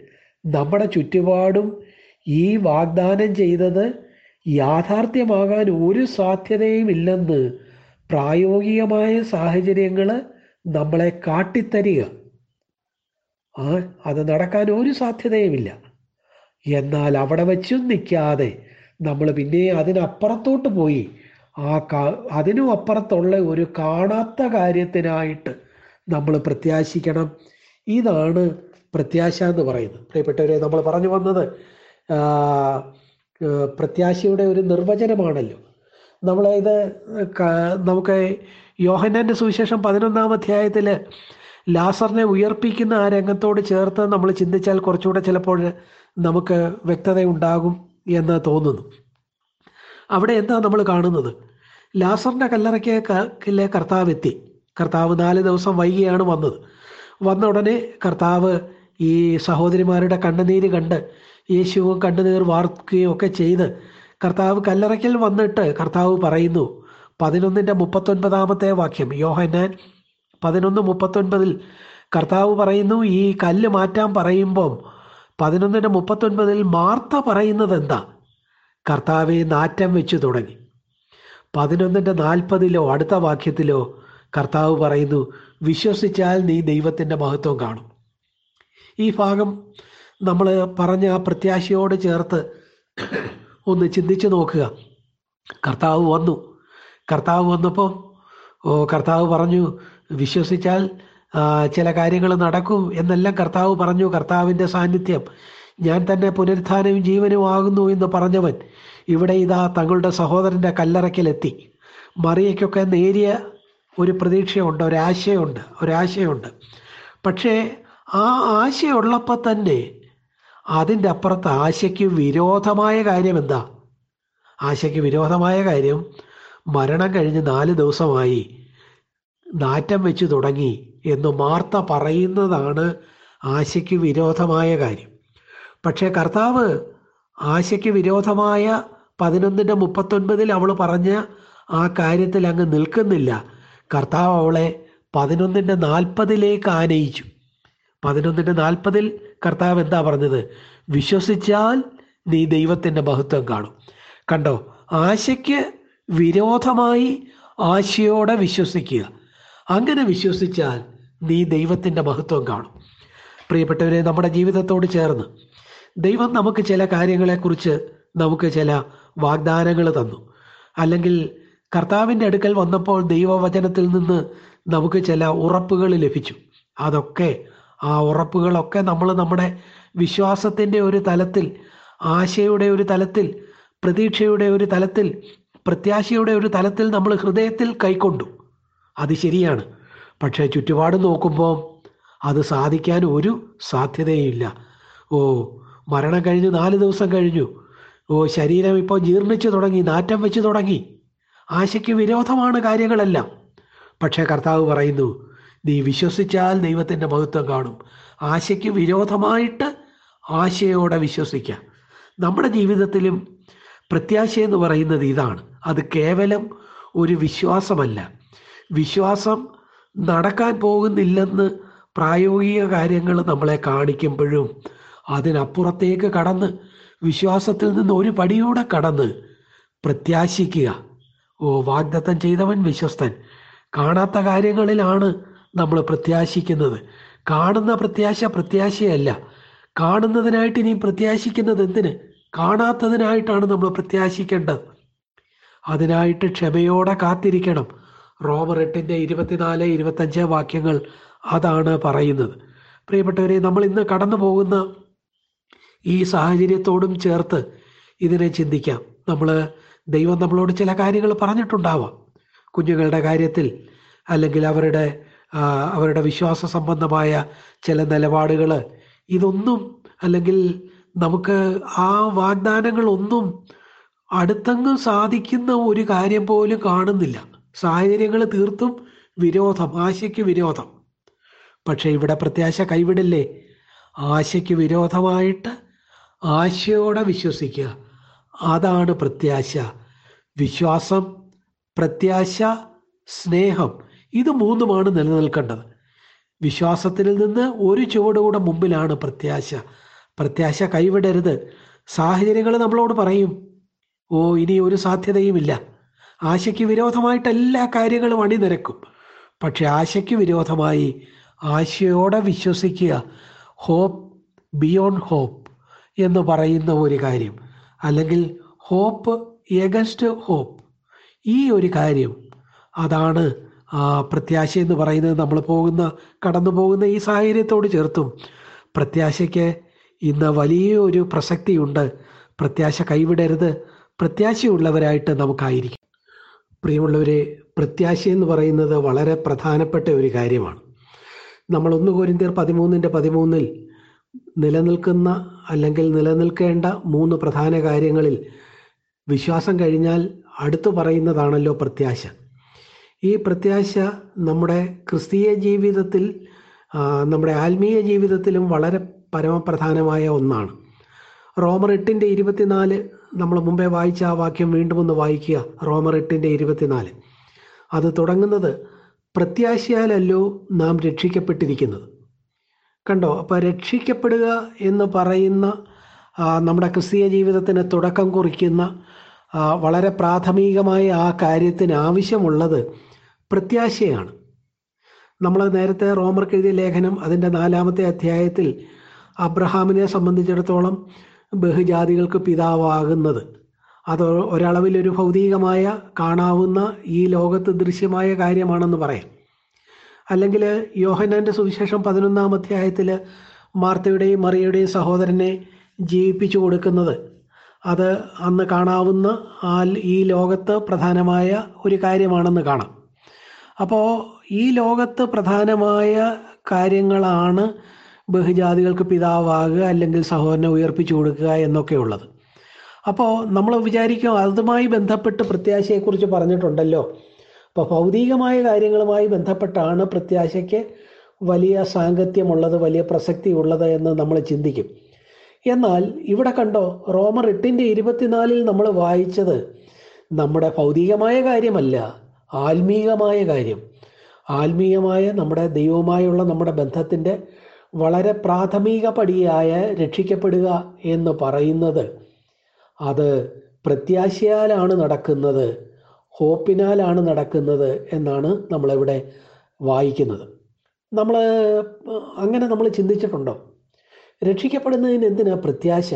Speaker 1: നമ്മുടെ ചുറ്റുപാടും ഈ വാഗ്ദാനം ചെയ്തത് യാഥാർത്ഥ്യമാകാൻ ഒരു സാധ്യതയും ഇല്ലെന്ന് പ്രായോഗികമായ സാഹചര്യങ്ങൾ നമ്മളെ കാട്ടിത്തരിക. ആ അത് നടക്കാൻ ഒരു സാധ്യതയുമില്ല. എന്നാൽ അവിടെ വെച്ചും നിൽക്കാതെ നമ്മൾ പിന്നെ അതിനപ്പുറത്തോട്ട് പോയി. ആ കാ അതിനും അപ്പുറത്തുള്ള ഒരു കാണാത്ത കാര്യത്തിനായിട്ട് നമ്മൾ പ്രത്യാശിക്കണം. ഇതാണ് പ്രത്യാശ എന്ന് പറയുന്നത്. പ്രിയപ്പെട്ടവരെ നമ്മൾ പറഞ്ഞു വന്നത് പ്രത്യാശയുടെ ഒരു നിർവചനമാണല്ലോ. നമ്മളെ ഇത് നമുക്ക് യോഹന്നാന്റെ സുവിശേഷം പതിനൊന്നാം അധ്യായത്തിൽ ലാസറിനെ ഉയർപ്പിക്കുന്ന ആ രംഗത്തോട് ചേർത്ത് നമ്മൾ ചിന്തിച്ചാൽ കുറച്ചുകൂടെ ചിലപ്പോൾ നമുക്ക് വ്യക്തത ഉണ്ടാകും എന്ന് തോന്നുന്നു. അവിടെ എന്താ നമ്മൾ കാണുന്നത്? ലാസറിന്റെ കല്ലറയ്ക്ക് കർത്താവ് എത്തി. കർത്താവ് നാല് ദിവസം വൈകിയാണ് വന്നത്. വന്ന ഉടനെ കർത്താവ് ഈ സഹോദരിമാരുടെ കണ്ണുനീര് കണ്ട് യേശുവും കണ്ണുനീർ വാർക്കുകയും ഒക്കെ ചെയ്ത് കർത്താവ് കല്ലറയ്ക്കൽ വന്നിട്ട് കർത്താവ് പറയുന്നു. പതിനൊന്നിന്റെ മുപ്പത്തൊൻപതാമത്തെ വാക്യം. യോഹന്നാൻ പതിനൊന്ന് മുപ്പത്തൊൻപതിൽ കർത്താവ് പറയുന്നു ഈ കല്ല് മാറ്റാൻ പറയുമ്പം പതിനൊന്നിന്റെ മുപ്പത്തൊൻപതിൽ മാർത്ത പറയുന്നത് എന്താ കർത്താവെ നാറ്റം വെച്ചു തുടങ്ങി. പതിനൊന്നിന്റെ നാൽപ്പതിലോ അടുത്ത വാക്യത്തിലോ കർത്താവ് പറയുന്നു വിശ്വസിച്ചാൽ നീ ദൈവത്തിന്റെ മഹത്വം കാണും. ഈ ഭാഗം നമ്മൾ പറഞ്ഞ ആ പ്രത്യാശയോട് ചേർത്ത് ഒന്ന് ചിന്തിച്ചു നോക്കുക. കർത്താവ് വന്നു. കർത്താവ് വന്നപ്പോൾ കർത്താവ് പറഞ്ഞു വിശ്വസിച്ചാൽ ചില കാര്യങ്ങൾ നടക്കും എന്നെല്ലാം കർത്താവ് പറഞ്ഞു കർത്താവിന്റെ സാന്നിധ്യം. ഞാൻ തന്നെ പുനരുത്ഥാനവും ജീവനും ആകുന്നു എന്ന് പറഞ്ഞവൻ ഇവിടെ ഇതാ തങ്ങളുടെ സഹോദരന്റെ കല്ലറയ്ക്കലെത്തി. മറിയയ്ക്കൊക്കെ നേരിയ ഒരു പ്രതീക്ഷയുണ്ട് ഒരാശയുണ്ട് ഒരാശയുണ്ട് പക്ഷേ ആ ആശയുള്ളപ്പോൾ തന്നെ അതിന്റെ അപ്പുറത്ത് ആശയ്ക്ക് വിരോധമായ കാര്യം എന്താ? ആശയ്ക്ക് വിരോധമായ കാര്യം മരണം കഴിഞ്ഞ് നാല് ദിവസമായി നാറ്റം വെച്ച് തുടങ്ങി എന്ന് മാർത്ത പറയുന്നതാണ് ആശയ്ക്ക് വിരോധമായ കാര്യം. പക്ഷേ കർത്താവ് ആശയ്ക്ക് വിരോധമായ പതിനൊന്നിന്റെ മുപ്പത്തൊൻപതിൽ അവൾ പറഞ്ഞ ആ കാര്യത്തിൽ അങ്ങ് നിൽക്കുന്നില്ല. കർത്താവ് അവളെ പതിനൊന്നിന്റെ നാൽപ്പതിലേക്ക് ആനയിച്ചു. പതിനൊന്നിന്റെ നാൽപ്പതിൽ കർത്താവ് എന്താ പറഞ്ഞത്? വിശ്വസിച്ചാൽ നീ ദൈവത്തിന്റെ മഹത്വം കാണും. കണ്ടോ? ആശയ്ക്ക് വിരോധമായി ആശയോടെ വിശ്വസിക്കുക. അങ്ങനെ വിശ്വസിച്ചാൽ നീ ദൈവത്തിന്റെ മഹത്വം കാണും. പ്രിയപ്പെട്ടവരെ നമ്മുടെ ജീവിതത്തോട് ചേർന്ന് ദൈവം നമുക്ക് ചില കാര്യങ്ങളെക്കുറിച്ച് നമുക്ക് ചില വാഗ്ദാനങ്ങൾ തന്നു. അല്ലെങ്കിൽ കർത്താവിന്റെ അടുക്കൽ വന്നപ്പോൾ ദൈവവചനത്തിൽ നിന്ന് നമുക്ക് ചില ഉറപ്പുകൾ ലഭിച്ചു. അതൊക്കെ ആ ഉറപ്പുകളൊക്കെ നമ്മൾ നമ്മുടെ വിശ്വാസത്തിന്റെ ഒരു തലത്തിൽ ആശയുടെ ഒരു തലത്തിൽ പ്രതീക്ഷയുടെ ഒരു തലത്തിൽ പ്രത്യാശയുടെ ഒരു തലത്തിൽ നമ്മൾ ഹൃദയത്തിൽ കൈക്കൊണ്ടു. അത് ശരിയാണ്. പക്ഷേ ചുറ്റുപാട് നോക്കുമ്പോൾ അത് സാധിക്കാൻ ഒരു സാധ്യതയില്ല. ഓ മരണം കഴിഞ്ഞ് നാല് ദിവസം കഴിഞ്ഞു. ഓ ശരീരം ഇപ്പോൾ ജീർണിച്ചു തുടങ്ങി നാറ്റം വെച്ച് തുടങ്ങി. ആശയ്ക്ക് വിരോധമാണ് കാര്യങ്ങളെല്ലാം. പക്ഷേ കർത്താവ് പറയുന്നു നീ വിശ്വസിച്ചാൽ ദൈവത്തിന്റെ മഹത്വം കാണും. ആശയ്ക്ക് വിരോധമായിട്ട് ആശയോടെ വിശ്വസിക്കുക നമ്മുടെ ജീവിതത്തിലും പ്രത്യാശ എന്ന് പറയുന്നത് ഇതാണ്. അത് കേവലം ഒരു വിശ്വാസമല്ല. വിശ്വാസം നടക്കാൻ പോകുന്നില്ലെന്ന് പ്രായോഗിക കാര്യങ്ങൾ നമ്മളെ കാണിക്കുമ്പോഴും അതിനപ്പുറത്തേക്ക് കടന്ന് വിശ്വാസത്തിൽ നിന്ന് ഒരു പടിയൂടെ കടന്ന് പ്രത്യാശിക്കുക. ഓ വാഗ്ദത്തം ചെയ്തവൻ വിശ്വസ്തൻ. കാണാത്ത കാര്യങ്ങളിലാണ് നമ്മൾ പ്രത്യാശിക്കുന്നത്. കാണുന്ന പ്രത്യാശ പ്രത്യാശയല്ല. കാണുന്നതിനായിട്ട് ഇനി പ്രത്യാശിക്കുന്നത് എന്തിന്? കാണാത്തതിനായിട്ടാണ് നമ്മൾ പ്രത്യാശിക്കേണ്ടത്. അതിനായിട്ട് ക്ഷമയോടെ കാത്തിരിക്കണം. റോമർ എട്ടിന്റെ ഇരുപത്തിനാല് ഇരുപത്തഞ്ച് വാക്യങ്ങൾ അതാണ് പറയുന്നത്. പ്രിയപ്പെട്ടവരെ നമ്മൾ ഇന്ന് കടന്നു പോകുന്ന ഈ സാഹചര്യത്തോടും ചേർത്ത് ഇതിനെ ചിന്തിക്കാം. നമ്മൾ ദൈവം നമ്മളോട് ചില കാര്യങ്ങൾ പറഞ്ഞിട്ടുണ്ടാവാം. കുഞ്ഞുങ്ങളുടെ കാര്യത്തിൽ അല്ലെങ്കിൽ അവരുടെ അവരുടെ വിശ്വാസ സംബന്ധമായ ചില നിലപാടുകൾ. ഇതൊന്നും അല്ലെങ്കിൽ നമുക്ക് ആ വാഗ്ദാനങ്ങളൊന്നും അടുത്തങ്ങ് സാധിക്കുന്ന ഒരു കാര്യം പോലും കാണുന്നില്ല. സാഹചര്യങ്ങൾ തീർത്തും വിരോധം ആശയ്ക്ക് വിരോധം. പക്ഷെ ഇവിടെ പ്രത്യാശ കൈവിടില്ലേ? ആശയ്ക്ക് വിരോധമായിട്ട് ആശയോടെ വിശ്വസിക്കുക. അതാണ് പ്രത്യാശ. വിശ്വാസം പ്രത്യാശ സ്നേഹം. ഇത് മൂന്നുമാണ് നിലനിൽക്കേണ്ടത്. വിശ്വാസത്തിൽ നിന്ന് ഒരു ചുവടുകൂടെ മുമ്പിലാണ് പ്രത്യാശ. പ്രത്യാശ കൈവിടരുത്. സാഹചര്യങ്ങൾ നമ്മളോട് പറയും ഓ ഇനി ഒരു സാധ്യതയുമില്ല. ആശയ്ക്ക് വിരോധമായിട്ട് എല്ലാ കാര്യങ്ങളും അണിനിരക്കും. പക്ഷെ ആശയ്ക്ക് വിരോധമായി ആശയോടെ വിശ്വസിക്കുക ഹോപ്പ് ബിയോണ്ട് ഹോപ്പ് എന്ന് പറയുന്ന ഒരു കാര്യം. അല്ലെങ്കിൽ ഹോപ്പ് എഗസ്റ്റ് ഹോപ്പ്. ഈ ഒരു കാര്യം അതാണ് പ്രത്യാശ എന്ന് പറയുന്നത് നമ്മൾ പോകുന്ന കടന്നു പോകുന്ന ഈ സാഹചര്യത്തോട് ചേർത്തും പ്രത്യാശയ്ക്ക് ഇന്ന് വലിയൊരു പ്രസക്തിയുണ്ട്. പ്രത്യാശ കൈവിടരുത്. പ്രത്യാശയുള്ളവരായിട്ട് നമുക്കായിരിക്കും. പ്രിയമുള്ളവരെ പ്രത്യാശ എന്ന് പറയുന്നത് വളരെ പ്രധാനപ്പെട്ട ഒരു കാര്യമാണ്. നമ്മൾ ഒന്ന് കോരിന്തിയർ പതിമൂന്നിന്റെ പതിമൂന്നിൽ നിലനിൽക്കുന്ന അല്ലെങ്കിൽ നിലനിൽക്കേണ്ട മൂന്ന് പ്രധാന കാര്യങ്ങളിൽ വിശ്വാസം കഴിഞ്ഞാൽ അടുത്തു പറയുന്നതാണല്ലോ പ്രത്യാശ. ഈ പ്രത്യാശ നമ്മുടെ ക്രിസ്തീയ ജീവിതത്തിൽ നമ്മുടെ ആത്മീയ ജീവിതത്തിലും വളരെ പരമപ്രധാനമായ ഒന്നാണ്. റോമർ എട്ടിന്റെ ഇരുപത്തിനാല് നമ്മൾ മുമ്പേ വായിച്ച ആ വാക്യം വീണ്ടും ഒന്ന് വായിക്കുക. റോമർ എട്ടിന്റെ ഇരുപത്തിനാല്. അത് തുടങ്ങുന്നത് പ്രത്യാശയാലല്ലോ നാം രക്ഷിക്കപ്പെട്ടിരിക്കുന്നത്. കണ്ടോ? അപ്പോൾ രക്ഷിക്കപ്പെടുക എന്ന് പറയുന്ന നമ്മുടെ ക്രിസ്തീയ ജീവിതത്തിന് തുടക്കം കുറിക്കുന്ന വളരെ പ്രാഥമികമായ ആ കാര്യത്തിന് ആവശ്യമുള്ളത് പ്രത്യാശയാണ്. നമ്മൾ നേരത്തെ റോമർക്ക് എഴുതിയ ലേഖനം അതിന്റെ നാലാമത്തെ അധ്യായത്തിൽ അബ്രഹാമിനെ സംബന്ധിച്ചിടത്തോളം ബഹുജാതികൾക്ക് പിതാവാകുന്നത്. അത് ഒരളവിലൊരു ഭൗതികമായ കാണാവുന്ന ഈ ലോകത്ത് ദൃശ്യമായ കാര്യമാണെന്ന് പറയാം. അല്ലെങ്കിൽ യോഹനാന്റെ സുവിശേഷം പതിനൊന്നാം അധ്യായത്തിൽ മാർത്തയുടെയും മറിയയുടെയും സഹോദരനെ ജീവിപ്പിച്ചു കൊടുക്കുന്നത് അത് അന്ന് കാണാവുന്ന ആ ഈ ലോകത്ത് പ്രധാനമായ ഒരു കാര്യമാണെന്ന് കാണാം. അപ്പോൾ ഈ ലോകത്ത് പ്രധാനമായ കാര്യങ്ങളാണ് ബഹുജാതികൾക്ക് പിതാവാകുക അല്ലെങ്കിൽ സഹോദരനെ ഉയർപ്പിച്ചു കൊടുക്കുക എന്നൊക്കെ ഉള്ളത്. അപ്പോൾ നമ്മൾ വിചാരിക്കും അതുമായി ബന്ധപ്പെട്ട് പ്രത്യാശയെക്കുറിച്ച് പറഞ്ഞിട്ടുണ്ടല്ലോ. അപ്പോൾ ഭൗതികമായ കാര്യങ്ങളുമായി ബന്ധപ്പെട്ടാണ് പ്രത്യാശയ്ക്ക് വലിയ സാങ്കത്യമുള്ളത് വലിയ പ്രസക്തി ഉള്ളത് എന്ന് നമ്മൾ ചിന്തിക്കും. എന്നാൽ ഇവിടെ കണ്ടോ റോമർ എട്ടിന്റെ ഇരുപത്തിനാലിൽ നമ്മൾ വായിച്ചത് നമ്മുടെ ഭൗതികമായ കാര്യമല്ല ആത്മീയമായ കാര്യം. ആത്മീയമായ നമ്മുടെ ദൈവമായുള്ള നമ്മുടെ ബന്ധത്തിന്റെ വളരെ പ്രാഥമിക പടിയായ രക്ഷിക്കപ്പെടുക എന്ന് പറയുന്നത്. അത് പ്രത്യാശയാലാണ് നടക്കുന്നത് ഹോപ്പിനാലാണ് നടക്കുന്നത് എന്നാണ് നമ്മളിവിടെ വായിക്കുന്നത്. നമ്മൾ അങ്ങനെ നമ്മൾ ചിന്തിച്ചിട്ടുണ്ടോ? രക്ഷിക്കപ്പെടുന്നതിന് എന്തിനാ പ്രത്യാശ?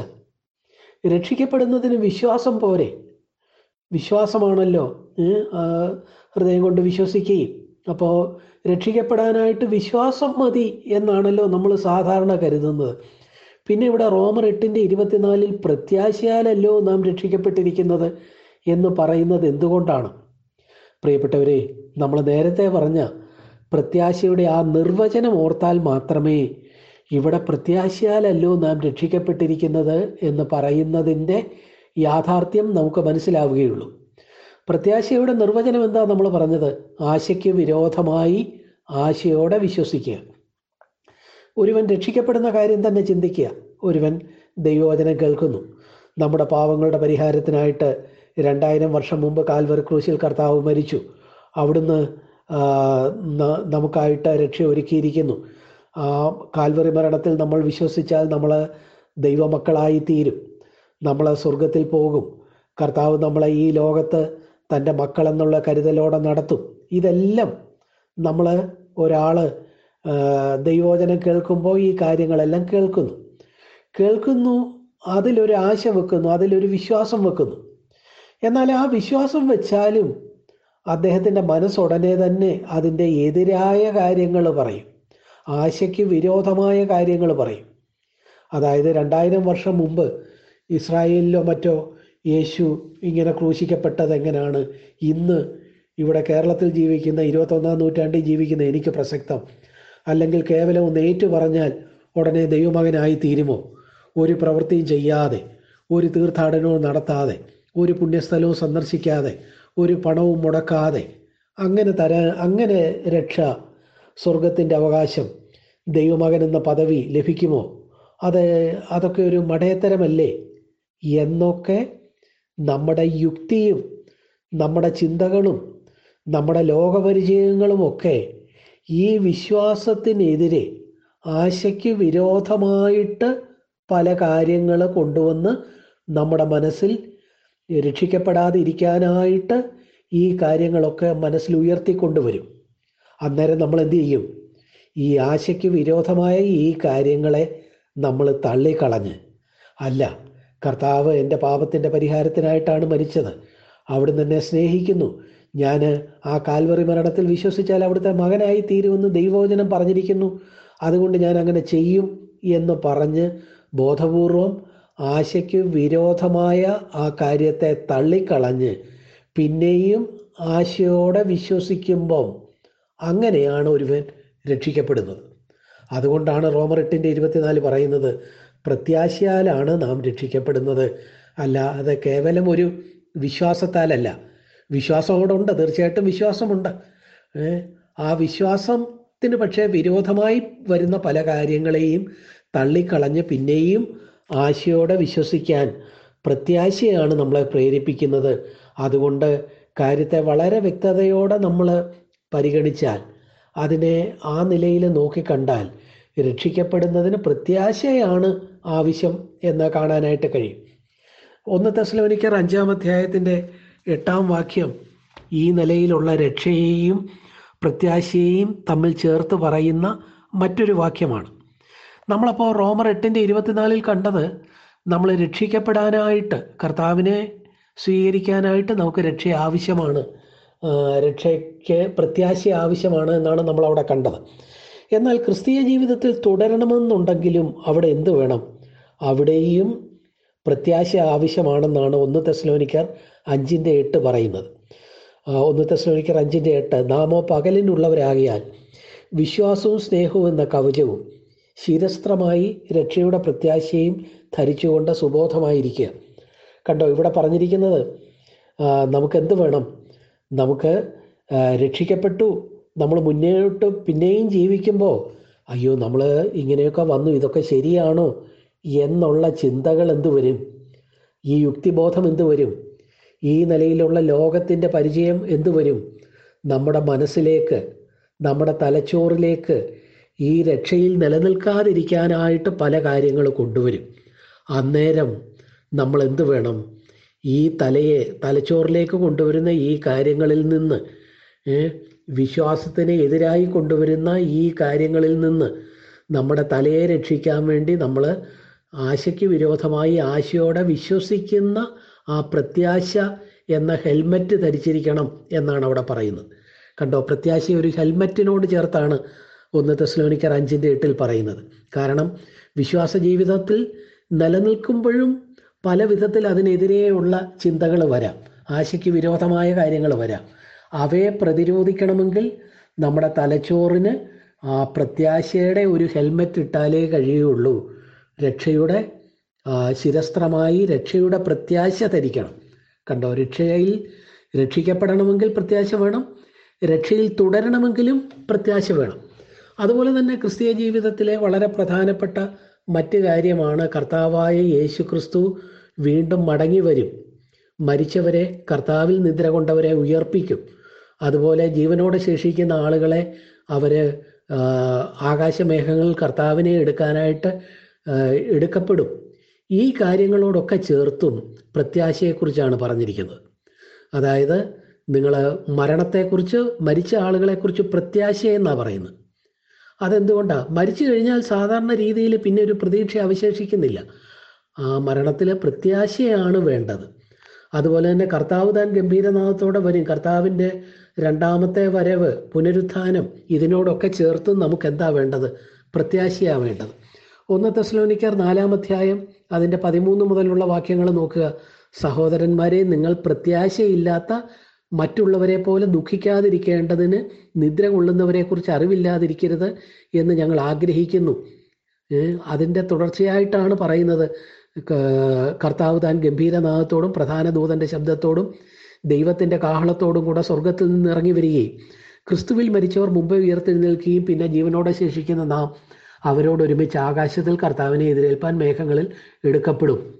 Speaker 1: രക്ഷിക്കപ്പെടുന്നതിന് വിശ്വാസം പോരെ. വിശ്വാസമാണല്ലോ ഹൃദയം കൊണ്ട് വിശ്വസിക്കുകയും. അപ്പോൾ രക്ഷിക്കപ്പെടാനായിട്ട് വിശ്വാസം മതി എന്നാണല്ലോ നമ്മൾ സാധാരണ കരുതുന്നത്. പിന്നെ ഇവിടെ റോമർ എട്ടിന്റെ ഇരുപത്തിനാലിൽ പ്രത്യാശയാലല്ലോ നാം രക്ഷിക്കപ്പെട്ടിരിക്കുന്നത് എന്ന് പറയുന്നത് എന്തുകൊണ്ടാണ്? പ്രിയപ്പെട്ടവരെ നമ്മൾ നേരത്തെ പറഞ്ഞ പ്രത്യാശയുടെ ആ നിർവചനം ഓർത്താൽ മാത്രമേ ഇവിടെ പ്രത്യാശയാലല്ലോ നാം രക്ഷിക്കപ്പെട്ടിരിക്കുന്നത് എന്ന് പറയുന്നതിന്റെ യാഥാർത്ഥ്യം നമുക്ക് മനസ്സിലാവുകയുള്ളൂ. പ്രത്യാശയുടെ നിർവചനം എന്താ നമ്മൾ പറഞ്ഞത്? ആശയ്ക്ക് വിരോധമായി ആശയോടെ വിശ്വസിക്കുക. ഒരുവൻ രക്ഷിക്കപ്പെടുന്ന കാര്യം തന്നെ ചിന്തിക്കുക. ഒരുവൻ ദൈവവചനം കേൾക്കുന്നു. നമ്മുടെ പാവങ്ങളുടെ പരിഹാരത്തിനായിട്ട് രണ്ടായിരം വർഷം മുമ്പ് കാൽവറി ക്രൂശിൽ കർത്താവ് മരിച്ചു. അവിടുന്ന് നമുക്കായിട്ട് രക്ഷ ഒരുക്കിയിരിക്കുന്നു. കാൽവറി മരണത്തിൽ നമ്മൾ വിശ്വസിച്ചാൽ നമ്മൾ ദൈവമക്കളായി തീരും. നമ്മൾ സ്വർഗത്തിൽ പോകും. കർത്താവ് നമ്മളെ ഈ ലോകത്ത് തന്റെ മക്കളെന്നുള്ള കരുതലോടെ നടത്തും. ഇതെല്ലാം നമ്മൾ ഒരാൾ ദൈവോചനം കേൾക്കുമ്പോൾ ഈ കാര്യങ്ങളെല്ലാം കേൾക്കുന്നു. കേൾക്കുന്നു അതിലൊരു ആശ വെക്കുന്നു അതിലൊരു വിശ്വാസം വെക്കുന്നു. എന്നാൽ ആ വിശ്വാസം വെച്ചാലും അദ്ദേഹത്തിന്റെ മനസ്സുടനെ തന്നെ അതിന്റെ എതിരായ കാര്യങ്ങൾ പറയും. ആശയ്ക്ക് വിരോധമായ കാര്യങ്ങൾ പറയും. അതായത് രണ്ടായിരം വർഷം മുമ്പ് ഇസ്രായേലിലോ മറ്റോ യേശു ഇങ്ങനെ ക്രൂശിക്കപ്പെട്ടത് എങ്ങനെയാണ്? ഇന്ന് ഇവിടെ കേരളത്തിൽ ജീവിക്കുന്ന ഇരുപത്തൊന്നാം നൂറ്റാണ്ടിൽ ജീവിക്കുന്ന എനിക്ക് പ്രസക്തം. അല്ലെങ്കിൽ കേവലം ഒന്ന് ഏറ്റു പറഞ്ഞാൽ ഉടനെ ദൈവമകനായി തീരുമോ? ഒരു പ്രവൃത്തിയും ചെയ്യാതെ ഒരു തീർത്ഥാടനവും നടത്താതെ ഒരു പുണ്യസ്ഥലവും സന്ദർശിക്കാതെ ഒരു പണവും മുടക്കാതെ അങ്ങനെ തരാൻ അങ്ങനെ രക്ഷ സ്വർഗത്തിന്റെ അവകാശം ദൈവമകൻ എന്ന പദവി ലഭിക്കുമോ? അത് അതൊക്കെ ഒരു മടയത്തരമല്ലേ? എന്നൊക്കെ നമ്മുടെ യുക്തിയും നമ്മുടെ ചിന്തകളും നമ്മുടെ ലോകപരിചയങ്ങളും ഒക്കെ ഈ വിശ്വാസത്തിനെതിരെ ആശയ്ക്ക് വിരോധമായിട്ട് പല കാര്യങ്ങൾ കൊണ്ടുവന്ന് നമ്മുടെ മനസ്സിൽ രക്ഷിക്കപ്പെടാതിരിക്കാനായിട്ട് ഈ കാര്യങ്ങളൊക്കെ മനസ്സിൽ ഉയർത്തിക്കൊണ്ടുവരും. അന്നേരം നമ്മൾ എന്ത് ചെയ്യും? ഈ ആശയ്ക്ക് വിരോധമായ ഈ കാര്യങ്ങളെ നമ്മൾ തള്ളിക്കളഞ്ഞ്. അല്ല കർത്താവ് എന്റെ പാപത്തിന്റെ പരിഹാരത്തിനായിട്ടാണ് മരിച്ചത്. അവിടുന്ന് എന്നെ സ്നേഹിക്കുന്നു. ഞാൻ ആ കാൽവറി മരണത്തിൽ വിശ്വസിച്ചാൽ അവിടുത്തെ മകനായി തീരുമെന്ന് ദൈവവചനം പറഞ്ഞിരിക്കുന്നു. അതുകൊണ്ട് ഞാൻ അങ്ങനെ ചെയ്യും എന്ന് പറഞ്ഞ് ബോധപൂർവം ആശയ്ക്ക് വിരോധമായ ആ കാര്യത്തെ തള്ളിക്കളഞ്ഞ് പിന്നെയും ആശയോടെ വിശ്വസിക്കുമ്പം അങ്ങനെയാണ് ഒരുവൻ രക്ഷിക്കപ്പെടുന്നത്. അതുകൊണ്ടാണ് റോമർ എട്ടിന്റെ ഇരുപത്തിനാല് പറയുന്നത് പ്രത്യാശയാലാണ് നാം രക്ഷിക്കപ്പെടുന്നത്. അല്ല അത് കേവലം ഒരു വിശ്വാസത്താലല്ല. വിശ്വാസം അവിടെ ഉണ്ട് തീർച്ചയായിട്ടും വിശ്വാസമുണ്ട്. ആ വിശ്വാസത്തിന് പക്ഷേ വിരോധമായി വരുന്ന പല കാര്യങ്ങളെയും തള്ളിക്കളഞ്ഞ് പിന്നെയും ആശയോടെ വിശ്വസിക്കാൻ പ്രത്യാശയാണ് നമ്മളെ പ്രേരിപ്പിക്കുന്നത്. അതുകൊണ്ട് കാര്യത്തെ വളരെ വ്യക്തതയോടെ നമ്മൾ പരിഗണിച്ചാൽ അതിനെ ആ നിലയിൽ നോക്കിക്കണ്ടാൽ രക്ഷിക്കപ്പെടുന്നതിന് പ്രത്യാശയാണ് ആവശ്യം എന്ന് കാണാനായിട്ട് കഴിയും. ഒന്ന് തെസ്ലോനിക്കർ അഞ്ചാം അധ്യായത്തിന്റെ എട്ടാം വാക്യം ഈ നിലയിലുള്ള രക്ഷയെയും പ്രത്യാശയെയും തമ്മിൽ ചേർത്ത് പറയുന്ന മറ്റൊരു വാക്യമാണ്. നമ്മളപ്പോൾ റോമർ എട്ടിന്റെ ഇരുപത്തിനാലിൽ കണ്ടത് നമ്മൾ രക്ഷിക്കപ്പെടാനായിട്ട് കർത്താവിനെ സ്വീകരിക്കാനായിട്ട് നമുക്ക് രക്ഷ ആവശ്യമാണ് രക്ഷയ്ക്ക് പ്രത്യാശ ആവശ്യമാണ് എന്നാണ് നമ്മൾ അവിടെ കണ്ടത്. എന്നാൽ ക്രിസ്തീയ ജീവിതത്തിൽ തുടരണമെന്നുണ്ടെങ്കിലും അവിടെ എന്ത് വേണം? അവിടെയും പ്രത്യാശ ആവശ്യമാണെന്നാണ് ഒന്ന് തെസ്ലോനിക്കർ അഞ്ചിന്റെ എട്ട് പറയുന്നത്. ഒന്ന് തെസ്ലോനിക്കർ അഞ്ചിന്റെ എട്ട് നാമോ പകലിനുള്ളവരാകിയാൽ വിശ്വാസവും സ്നേഹവും എന്ന കവചവും ശിരസ്ത്രമായി രക്ഷയുടെ പ്രത്യാശയും ധരിച്ചുകൊണ്ട് സുബോധമായിരിക്കുക. കണ്ടോ ഇവിടെ പറഞ്ഞിരിക്കുന്നത് നമുക്ക് എന്ത് വേണം? നമുക്ക് രക്ഷിക്കപ്പെട്ടു. നമ്മൾ മുന്നോട്ട് പിന്നെയും ജീവിക്കുമ്പോൾ അയ്യോ നമ്മൾ ഇങ്ങനെയൊക്കെ വന്നു ഇതൊക്കെ ശരിയാണോ എന്നുള്ള ചിന്തകൾ എന്ത് വരും? ഈ യുക്തിബോധം എന്ത് വരും? ഈ നിലയിലുള്ള ലോകത്തിന്റെ പരിചയം എന്ത് വരും? നമ്മുടെ മനസ്സിലേക്ക് നമ്മുടെ തലച്ചോറിലേക്ക് ഈ രക്ഷയിൽ നിലനിൽക്കാതിരിക്കാനായിട്ട് പല കാര്യങ്ങൾ കൊണ്ടുവരും. അന്നേരം നമ്മൾ എന്ത് വേണം? ഈ തലയെ തലച്ചോറിലേക്ക് കൊണ്ടുവരുന്ന ഈ കാര്യങ്ങളിൽ നിന്ന് വിശ്വാസത്തിന് എതിരായി കൊണ്ടുവരുന്ന ഈ കാര്യങ്ങളിൽ നിന്ന് നമ്മുടെ തലയെ രക്ഷിക്കാൻ വേണ്ടി നമ്മൾ ആശയ്ക്ക് വിരോധമായി ആശയോടെ വിശ്വസിക്കുന്ന ആ പ്രത്യാശ എന്ന ഹെൽമറ്റ് ധരിച്ചിരിക്കണം എന്നാണ് അവിടെ പറയുന്നത്. കണ്ടോ പ്രത്യാശ ഒരു ഹെൽമറ്റിനോട് ചേർത്താണ് ഒന്ന് തെസ്ലോണിക്കർ അഞ്ചിന്റെ എട്ടിൽ പറയുന്നത്. കാരണം വിശ്വാസ ജീവിതത്തിൽ നിലനിൽക്കുമ്പോഴും പല വിധത്തിൽ അതിനെതിരെയുള്ള ചിന്തകൾ വരാം. ആശയ്ക്ക് വിരോധമായ കാര്യങ്ങൾ വരാം. അവയെ പ്രതിരോധിക്കണമെങ്കിൽ നമ്മുടെ തലച്ചോറിന് പ്രത്യാശയുടെ ഒരു ഹെൽമെറ്റ് ഇട്ടാലേ കഴിയുള്ളൂ. രക്ഷയുടെ ശിരസ്ത്രമായി രക്ഷയുടെ പ്രത്യാശ ധരിക്കണം. കണ്ടോ? രക്ഷയിൽ രക്ഷിക്കപ്പെടണമെങ്കിൽ പ്രത്യാശ വേണം. രക്ഷയിൽ തുടരണമെങ്കിലും പ്രത്യാശ വേണം. അതുപോലെ തന്നെ ക്രിസ്തീയ ജീവിതത്തിലെ വളരെ പ്രധാനപ്പെട്ട മറ്റ് കാര്യമാണ് കർത്താവായ യേശുക്രിസ്തു വീണ്ടും മടങ്ങി വരും. മരിച്ചവരെ കർത്താവിൽ നിദ്ര കൊണ്ടവരെ ഉയർപ്പിക്കും. അതുപോലെ ജീവനോടെ ശേഷിക്കുന്ന ആളുകളെ അവർ ആകാശമേഘങ്ങളിൽ കർത്താവിനെ എടുക്കാനായിട്ട് എടുക്കപ്പെടും. ഈ കാര്യങ്ങളോടൊക്കെ ചേർത്തും പ്രത്യാശയെക്കുറിച്ചാണ് പറഞ്ഞിരിക്കുന്നത്. അതായത് നിങ്ങൾ മരണത്തെക്കുറിച്ച് മരിച്ച ആളുകളെക്കുറിച്ച് പ്രത്യാശ എന്നാണ് പറയുന്നത്. അതെന്തുകൊണ്ടാണ് മരിച്ചു കഴിഞ്ഞാൽ സാധാരണ രീതിയിൽ പിന്നെ ഒരു പ്രതീക്ഷ അവശേഷിക്കുന്നില്ല. ആ മരണത്തിലെ പ്രത്യാശയാണ് വേണ്ടത്. അതുപോലെ തന്നെ കർത്താവ് താൻ ഗംഭീരനാഥത്തോടെ വരും. കർത്താവിന്റെ രണ്ടാമത്തെ വരവ് പുനരുത്ഥാനം ഇതിനോടൊക്കെ ചേർത്ത് നമുക്ക് എന്താ വേണ്ടത്? പ്രത്യാശയാണ് വേണ്ടത്. ഒന്ന് തെസ്ലോനിക്കർ നാലാം അധ്യായം അതിന്റെ പതിമൂന്ന് മുതലുള്ള വാക്യങ്ങൾ നോക്കുക. സഹോദരന്മാരെ നിങ്ങൾ പ്രത്യാശയില്ലാത്ത മറ്റുള്ളവരെ പോലെ ദുഃഖിക്കാതിരിക്കേണ്ടതിന് നിദ്ര കൊള്ളുന്നവരെക്കുറിച്ച് അറിവില്ലാതിരിക്കരുത് എന്ന് ഞങ്ങൾ ആഗ്രഹിക്കുന്നു. അതിന്റെ തുടർച്ചയായിട്ടാണ് പറയുന്നത്. കർത്താവ് താൻ ഗംഭീരനാഥത്തോടും പ്രധാന ദൂതന്റെ ശബ്ദത്തോടും ദൈവത്തിന്റെ കാഹളത്തോടും കൂടെ സ്വർഗത്തിൽ നിന്ന് ഇറങ്ങി വരികയും ക്രിസ്തുവിൽ മരിച്ചവർ മുമ്പേ ഉയർത്തെഴുന്നേൽക്കുകയും പിന്നെ ജീവനോടെ ശേഷിക്കുന്ന നാം അവരോടൊരുമിച്ച് ആകാശത്തിൽ കർത്താവിനെ എതിരേൽപ്പാൻ മേഘങ്ങളിൽ എടുക്കപ്പെടും.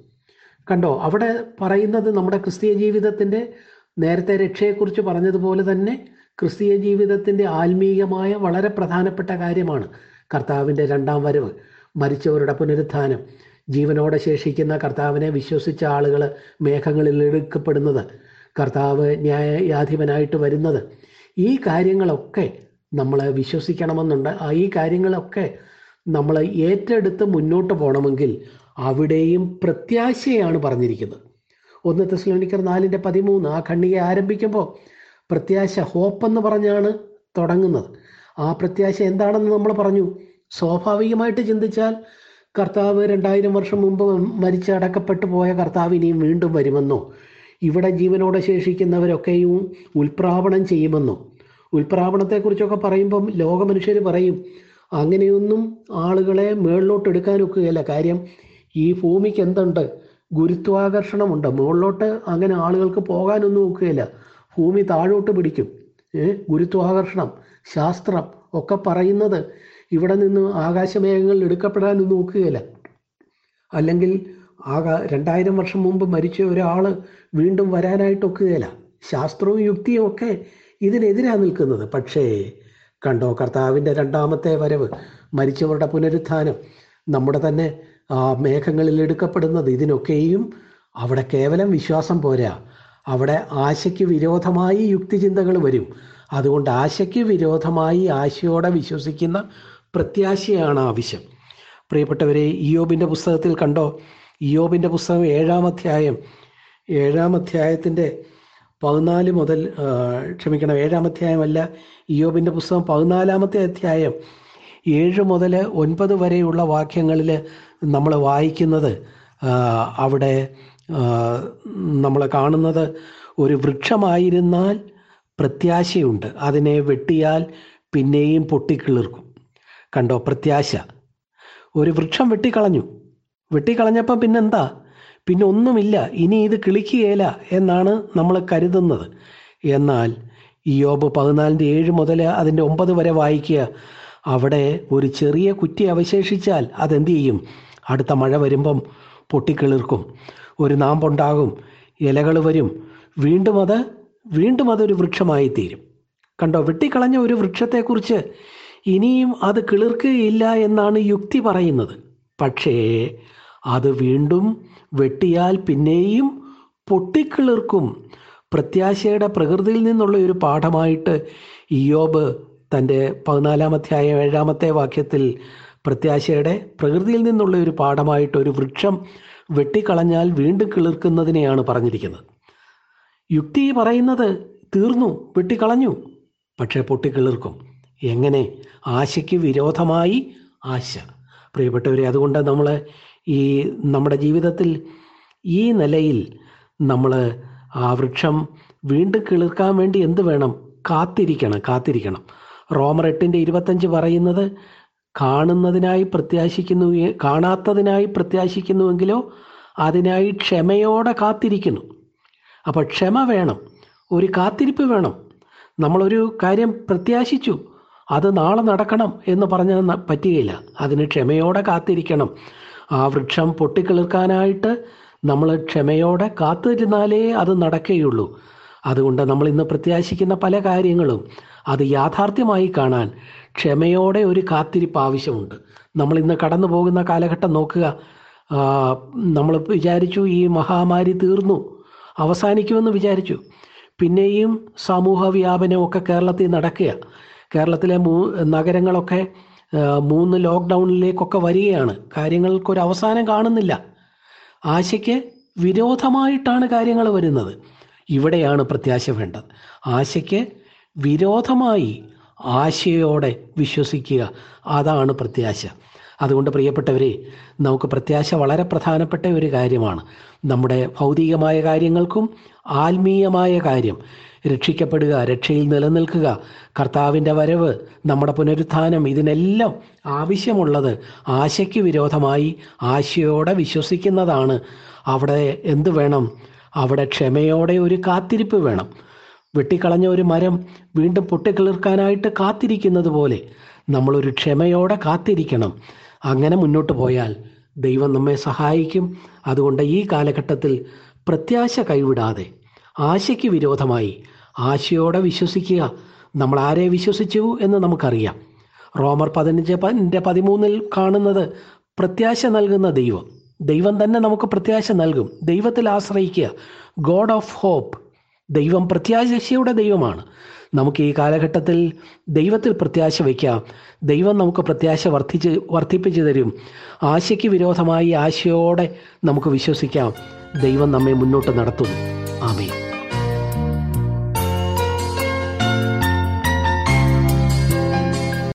Speaker 1: കണ്ടോ അവിടെ പറയുന്നത് നമ്മുടെ ക്രിസ്തീയ ജീവിതത്തിന്റെ നേരത്തെ രക്ഷയെക്കുറിച്ച് പറഞ്ഞതുപോലെ തന്നെ ക്രിസ്തീയ ജീവിതത്തിന്റെ ആത്മീയമായ വളരെ പ്രധാനപ്പെട്ട കാര്യമാണ് കർത്താവിന്റെ രണ്ടാം വരവ് മരിച്ചവരുടെ പുനരുത്ഥാനം ജീവനോടെ ശേഷിക്കുന്ന കർത്താവിനെ വിശ്വസിച്ച ആളുകൾ മേഘങ്ങളിൽ എടുക്കപ്പെടുന്നത് കർത്താവ് ന്യായാധിപനായിട്ട് വരുന്നത്. ഈ കാര്യങ്ങളൊക്കെ നമ്മൾ വിശ്വസിക്കണമെന്നുണ്ട്. ഈ കാര്യങ്ങളൊക്കെ നമ്മൾ ഏറ്റെടുത്ത് മുന്നോട്ട് പോകണമെങ്കിൽ അവിടെയും പ്രത്യാശയാണ് പറഞ്ഞിരിക്കുന്നത്. ഒന്ന് തെസ്ലോനിക്കർ നാലിന്റെ പതിമൂന്ന്. ആ ഖണ്ണിക ആരംഭിക്കുമ്പോൾ പ്രത്യാശ ഹോപ്പ് എന്ന് പറഞ്ഞാണ് തുടങ്ങുന്നത്. ആ പ്രത്യാശ എന്താണെന്ന് നമ്മൾ പറഞ്ഞു. സ്വാഭാവികമായിട്ട് ചിന്തിച്ചാൽ കർത്താവ് രണ്ടായിരം വർഷം മുമ്പ് മരിച്ച് അടക്കപ്പെട്ടു പോയ കർത്താവ് ഇനിയും വീണ്ടും വരുമെന്നോ? ഇവിടെ ജീവനോടെ ശേഷിക്കുന്നവരൊക്കെയും ഉൽപ്രാവണം ചെയ്യുമെന്നോ? ഉൽപ്രാവണത്തെക്കുറിച്ചൊക്കെ പറയുമ്പം ലോകമനുഷ്യർ പറയും അങ്ങനെയൊന്നും ആളുകളെ മേളിലോട്ട് എടുക്കാനൊക്കുകയില്ല കാര്യം ഈ ഭൂമിക്ക് എന്തുണ്ട്? ഗുരുത്വാകർഷണമുണ്ട്. മുകളിലോട്ട് അങ്ങനെ ആളുകൾക്ക് പോകാനൊന്നും ഒക്കുകയില്ല. ഭൂമി താഴോട്ട് പിടിക്കും. ഗുരുത്വാകർഷണം ശാസ്ത്രം ഒക്കെ പറയുന്നത് ഇവിടെ നിന്ന് ആകാശമേഖങ്ങളിൽ എടുക്കപ്പെടാനൊന്നും നോക്കുകയില്ല അല്ലെങ്കിൽ ആകാ രണ്ടായിരം വർഷം മുമ്പ് മരിച്ച ഒരാൾ വീണ്ടും വരാനായിട്ട് ഒക്കുകയില്ല. ശാസ്ത്രവും യുക്തിയും ഒക്കെ ഇതിനെതിരാണ് നിൽക്കുന്നത്. പക്ഷേ കണ്ടോ കർത്താവിന്റെ രണ്ടാമത്തെ വരവ്? മരിച്ചവരുടെ പുനരുത്ഥാനം. നമ്മുടെ തന്നെ മേഘങ്ങളിൽ എടുക്കപ്പെടുന്നത് ഇതിനൊക്കെയും അവിടെ കേവലം വിശ്വാസം പോരാ. അവിടെ ആശയ്ക്ക് വിരോധമായി യുക്തിചിന്തകൾ വരും. അതുകൊണ്ട് ആശയ്ക്ക് വിരോധമായി ആശയോടെ വിശ്വസിക്കുന്ന പ്രത്യാശയാണ് ആവശ്യം. പ്രിയപ്പെട്ടവരെ ഇയോബിന്റെ പുസ്തകത്തിൽ കണ്ടോ? ഇയോബിന്റെ പുസ്തകം ഏഴാം അധ്യായം ഏഴാം അധ്യായത്തിന്റെ പതിനാല് മുതൽ ആ, ക്ഷമിക്കണം ഏഴാം അധ്യായമല്ല ഇയോബിന്റെ പുസ്തകം പതിനാലാമത്തെ അധ്യായം ഏഴ് മുതൽ ഒൻപത് വരെയുള്ള വാക്യങ്ങളിൽ നമ്മൾ വായിക്കുന്നത് അവിടെ നമ്മൾ കാണുന്നത് ഒരു വൃക്ഷമായിരുന്നാൽ പ്രത്യാശയുണ്ട്. അതിനെ വെട്ടിയാൽ പിന്നെയും പൊട്ടിക്കിളിർക്കും. കണ്ടോ? പ്രത്യാശ. ഒരു വൃക്ഷം വെട്ടിക്കളഞ്ഞു. വെട്ടിക്കളഞ്ഞപ്പോൾ പിന്നെന്താ? പിന്നെ ഒന്നുമില്ല. ഇനി ഇത് കിളിക്കുകയില്ല എന്നാണ് നമ്മൾ കരുതുന്നത്. എന്നാൽ യോബ് പതിനാലിന്റെ ഏഴ് മുതൽ അതിന്റെ ഒമ്പത് വരെ വായിക്കുക. അവിടെ ഒരു ചെറിയ കുറ്റി അവശേഷിച്ചാൽ അതെന്ത് ചെയ്യും? അടുത്ത മഴ വരുമ്പം പൊട്ടിക്കിളിർക്കും. ഒരു നാമ്പുണ്ടാകും. ഇലകൾ വരും. വീണ്ടും അത് വീണ്ടും അതൊരു വൃക്ഷമായി തീരും കണ്ടോ വെട്ടിക്കളഞ്ഞ ഒരു വൃക്ഷത്തെക്കുറിച്ച് ഇനിയും അത് കിളിർക്കുകയില്ല എന്നാണ് യുക്തി പറയുന്നത്. പക്ഷേ അത് വീണ്ടും വെട്ടിയാൽ പിന്നെയും പൊട്ടിക്കിളിർക്കും. പ്രത്യാശയുടെ പ്രകൃതിയിൽ നിന്നുള്ള ഒരു പാഠമായിട്ട് ഇയോബ് തന്റെ പതിനാലാമത്തെ ഏഴാമത്തെ വാക്യത്തിൽ പ്രത്യാശയുടെ പ്രകൃതിയിൽ നിന്നുള്ള ഒരു പാഠമായിട്ട് ഒരു വൃക്ഷം വെട്ടിക്കളഞ്ഞാൽ വീണ്ടും കിളിർക്കുന്നതിനെയാണ് പറഞ്ഞിരിക്കുന്നത്. യുക്തി പറയുന്നത് തീർന്നു വെട്ടിക്കളഞ്ഞു. പക്ഷേ പൊട്ടിക്കിളിർക്കും. എങ്ങനെ? ആശയ്ക്ക് വിരോധമായി ആശ. പ്രിയപ്പെട്ടവരെ അതുകൊണ്ട് നമ്മൾ ഈ നമ്മുടെ ജീവിതത്തിൽ ഈ നിലയിൽ നമ്മൾ ആ വൃക്ഷം വീണ്ടും കിളിർക്കാൻ വേണ്ടി എന്ത് വേണം? കാത്തിരിക്കണം കാത്തിരിക്കണം. റോമർ എട്ടിന്റെ ഇരുപത്തഞ്ച് പറയുന്നത് കാണുന്നതിനായി പ്രത്യാശിക്കുന്നു കാണാത്തതിനായി പ്രത്യാശിക്കുന്നുവെങ്കിലോ അതിനായി ക്ഷമയോടെ കാത്തിരിക്കുന്നു. അപ്പോൾ ക്ഷമ വേണം ഒരു കാത്തിരിപ്പ് വേണം. നമ്മളൊരു കാര്യം പ്രത്യാശിച്ചു അത് നാളെ നടക്കണം എന്ന് പറഞ്ഞാൽ പറ്റുകയില്ല. അതിന് ക്ഷമയോടെ കാത്തിരിക്കണം. ആ വൃക്ഷം പൊട്ടിക്കിളിർക്കാനായിട്ട് നമ്മൾ ക്ഷമയോടെ കാത്തിരുന്നാലേ അത് നടക്കുകയുള്ളൂ. അതുകൊണ്ട് നമ്മൾ ഇന്ന് പ്രത്യാശിക്കുന്ന പല കാര്യങ്ങളും അത് യാഥാർത്ഥ്യമായി കാണാൻ ക്ഷമയോടെ ഒരു കാത്തിരിപ്പ് ആവശ്യമുണ്ട്. നമ്മൾ ഇന്ന് കടന്നു പോകുന്ന കാലഘട്ടം നോക്കുക. നമ്മൾ വിചാരിച്ചു ഈ മഹാമാരി തീർന്നു. അവസാനിക്കുമെന്ന് വിചാരിച്ചു. പിന്നെയും സമൂഹ വ്യാപനമൊക്കെ കേരളത്തിൽ നടക്കുക. കേരളത്തിലെ മൂ നഗരങ്ങളൊക്കെ മൂന്ന് ലോക്ക്ഡൗണിലേക്കൊക്കെ വരികയാണ്. കാര്യങ്ങൾക്കൊരു അവസാനം കാണുന്നില്ല. ആശയ്ക്ക് വിരോധമായിട്ടാണ് കാര്യങ്ങൾ വരുന്നത്. ഇവിടെയാണ് പ്രത്യാശ വേണ്ടത്. ആശയ്ക്ക് വിരോധമായി ആശയോടെ വിശ്വസിക്കുക. അതാണ് പ്രത്യാശ. അതുകൊണ്ട് പ്രിയപ്പെട്ടവരെ നമുക്ക് പ്രത്യാശ വളരെ പ്രധാനപ്പെട്ട ഒരു കാര്യമാണ്. നമ്മുടെ ഭൗതികമായ കാര്യങ്ങൾക്കും ആത്മീയമായ കാര്യം. രക്ഷിക്കപ്പെടുക രക്ഷയിൽ നിലനിൽക്കുക കർത്താവിന്റെ വരവ് നമ്മുടെ പുനരുത്ഥാനം ഇതിനെല്ലാം ആവശ്യമുള്ളത് ആശയ്ക്ക് വിരോധമായി ആശയോടെ വിശ്വസിക്കുന്നതാണ്. അവിടെ എന്ത് വേണം? അവിടെ ക്ഷമയോടെ ഒരു കാത്തിരിപ്പ് വേണം. വെട്ടിക്കളഞ്ഞ ഒരു മരം വീണ്ടും പൊട്ടിക്കിളിർക്കാനായിട്ട് കാത്തിരിക്കുന്നത് പോലെ നമ്മളൊരു ക്ഷമയോടെ കാത്തിരിക്കണം. അങ്ങനെ മുന്നോട്ട് പോയാൽ ദൈവം നമ്മെ സഹായിക്കും. അതുകൊണ്ട് ഈ കാലഘട്ടത്തിൽ പ്രത്യാശ കൈവിടാതെ ആശയ്ക്ക് വിരോധമായി ആശയോടെ വിശ്വസിക്കുക. നമ്മൾ ആരെ വിശ്വസിച്ചു എന്ന് നമുക്കറിയാം. റോമർ പതിനഞ്ച് പതിമൂന്നിൽ കാണുന്നത് പ്രത്യാശ നൽകുന്ന ദൈവം. ദൈവം തന്നെ നമുക്ക് പ്രത്യാശ നൽകും. ദൈവത്തിൽ ആശ്രയിക്കുക. God of hope. ദൈവം പ്രത്യാശയുടെ ദൈവമാണ്. നമുക്ക് ഈ കാലഘട്ടത്തിൽ ദൈവത്തിൽ പ്രത്യാശ വയ്ക്കാം. ദൈവം നമുക്ക് പ്രത്യാശ വർദ്ധിച്ച് വർദ്ധിപ്പിച്ചു തരും. ആശയ്ക്ക് വിരോധമായി ആശയോടെ നമുക്ക് വിശ്വസിക്കാം. ദൈവം നമ്മെ മുന്നോട്ട് നടത്തും ആമേ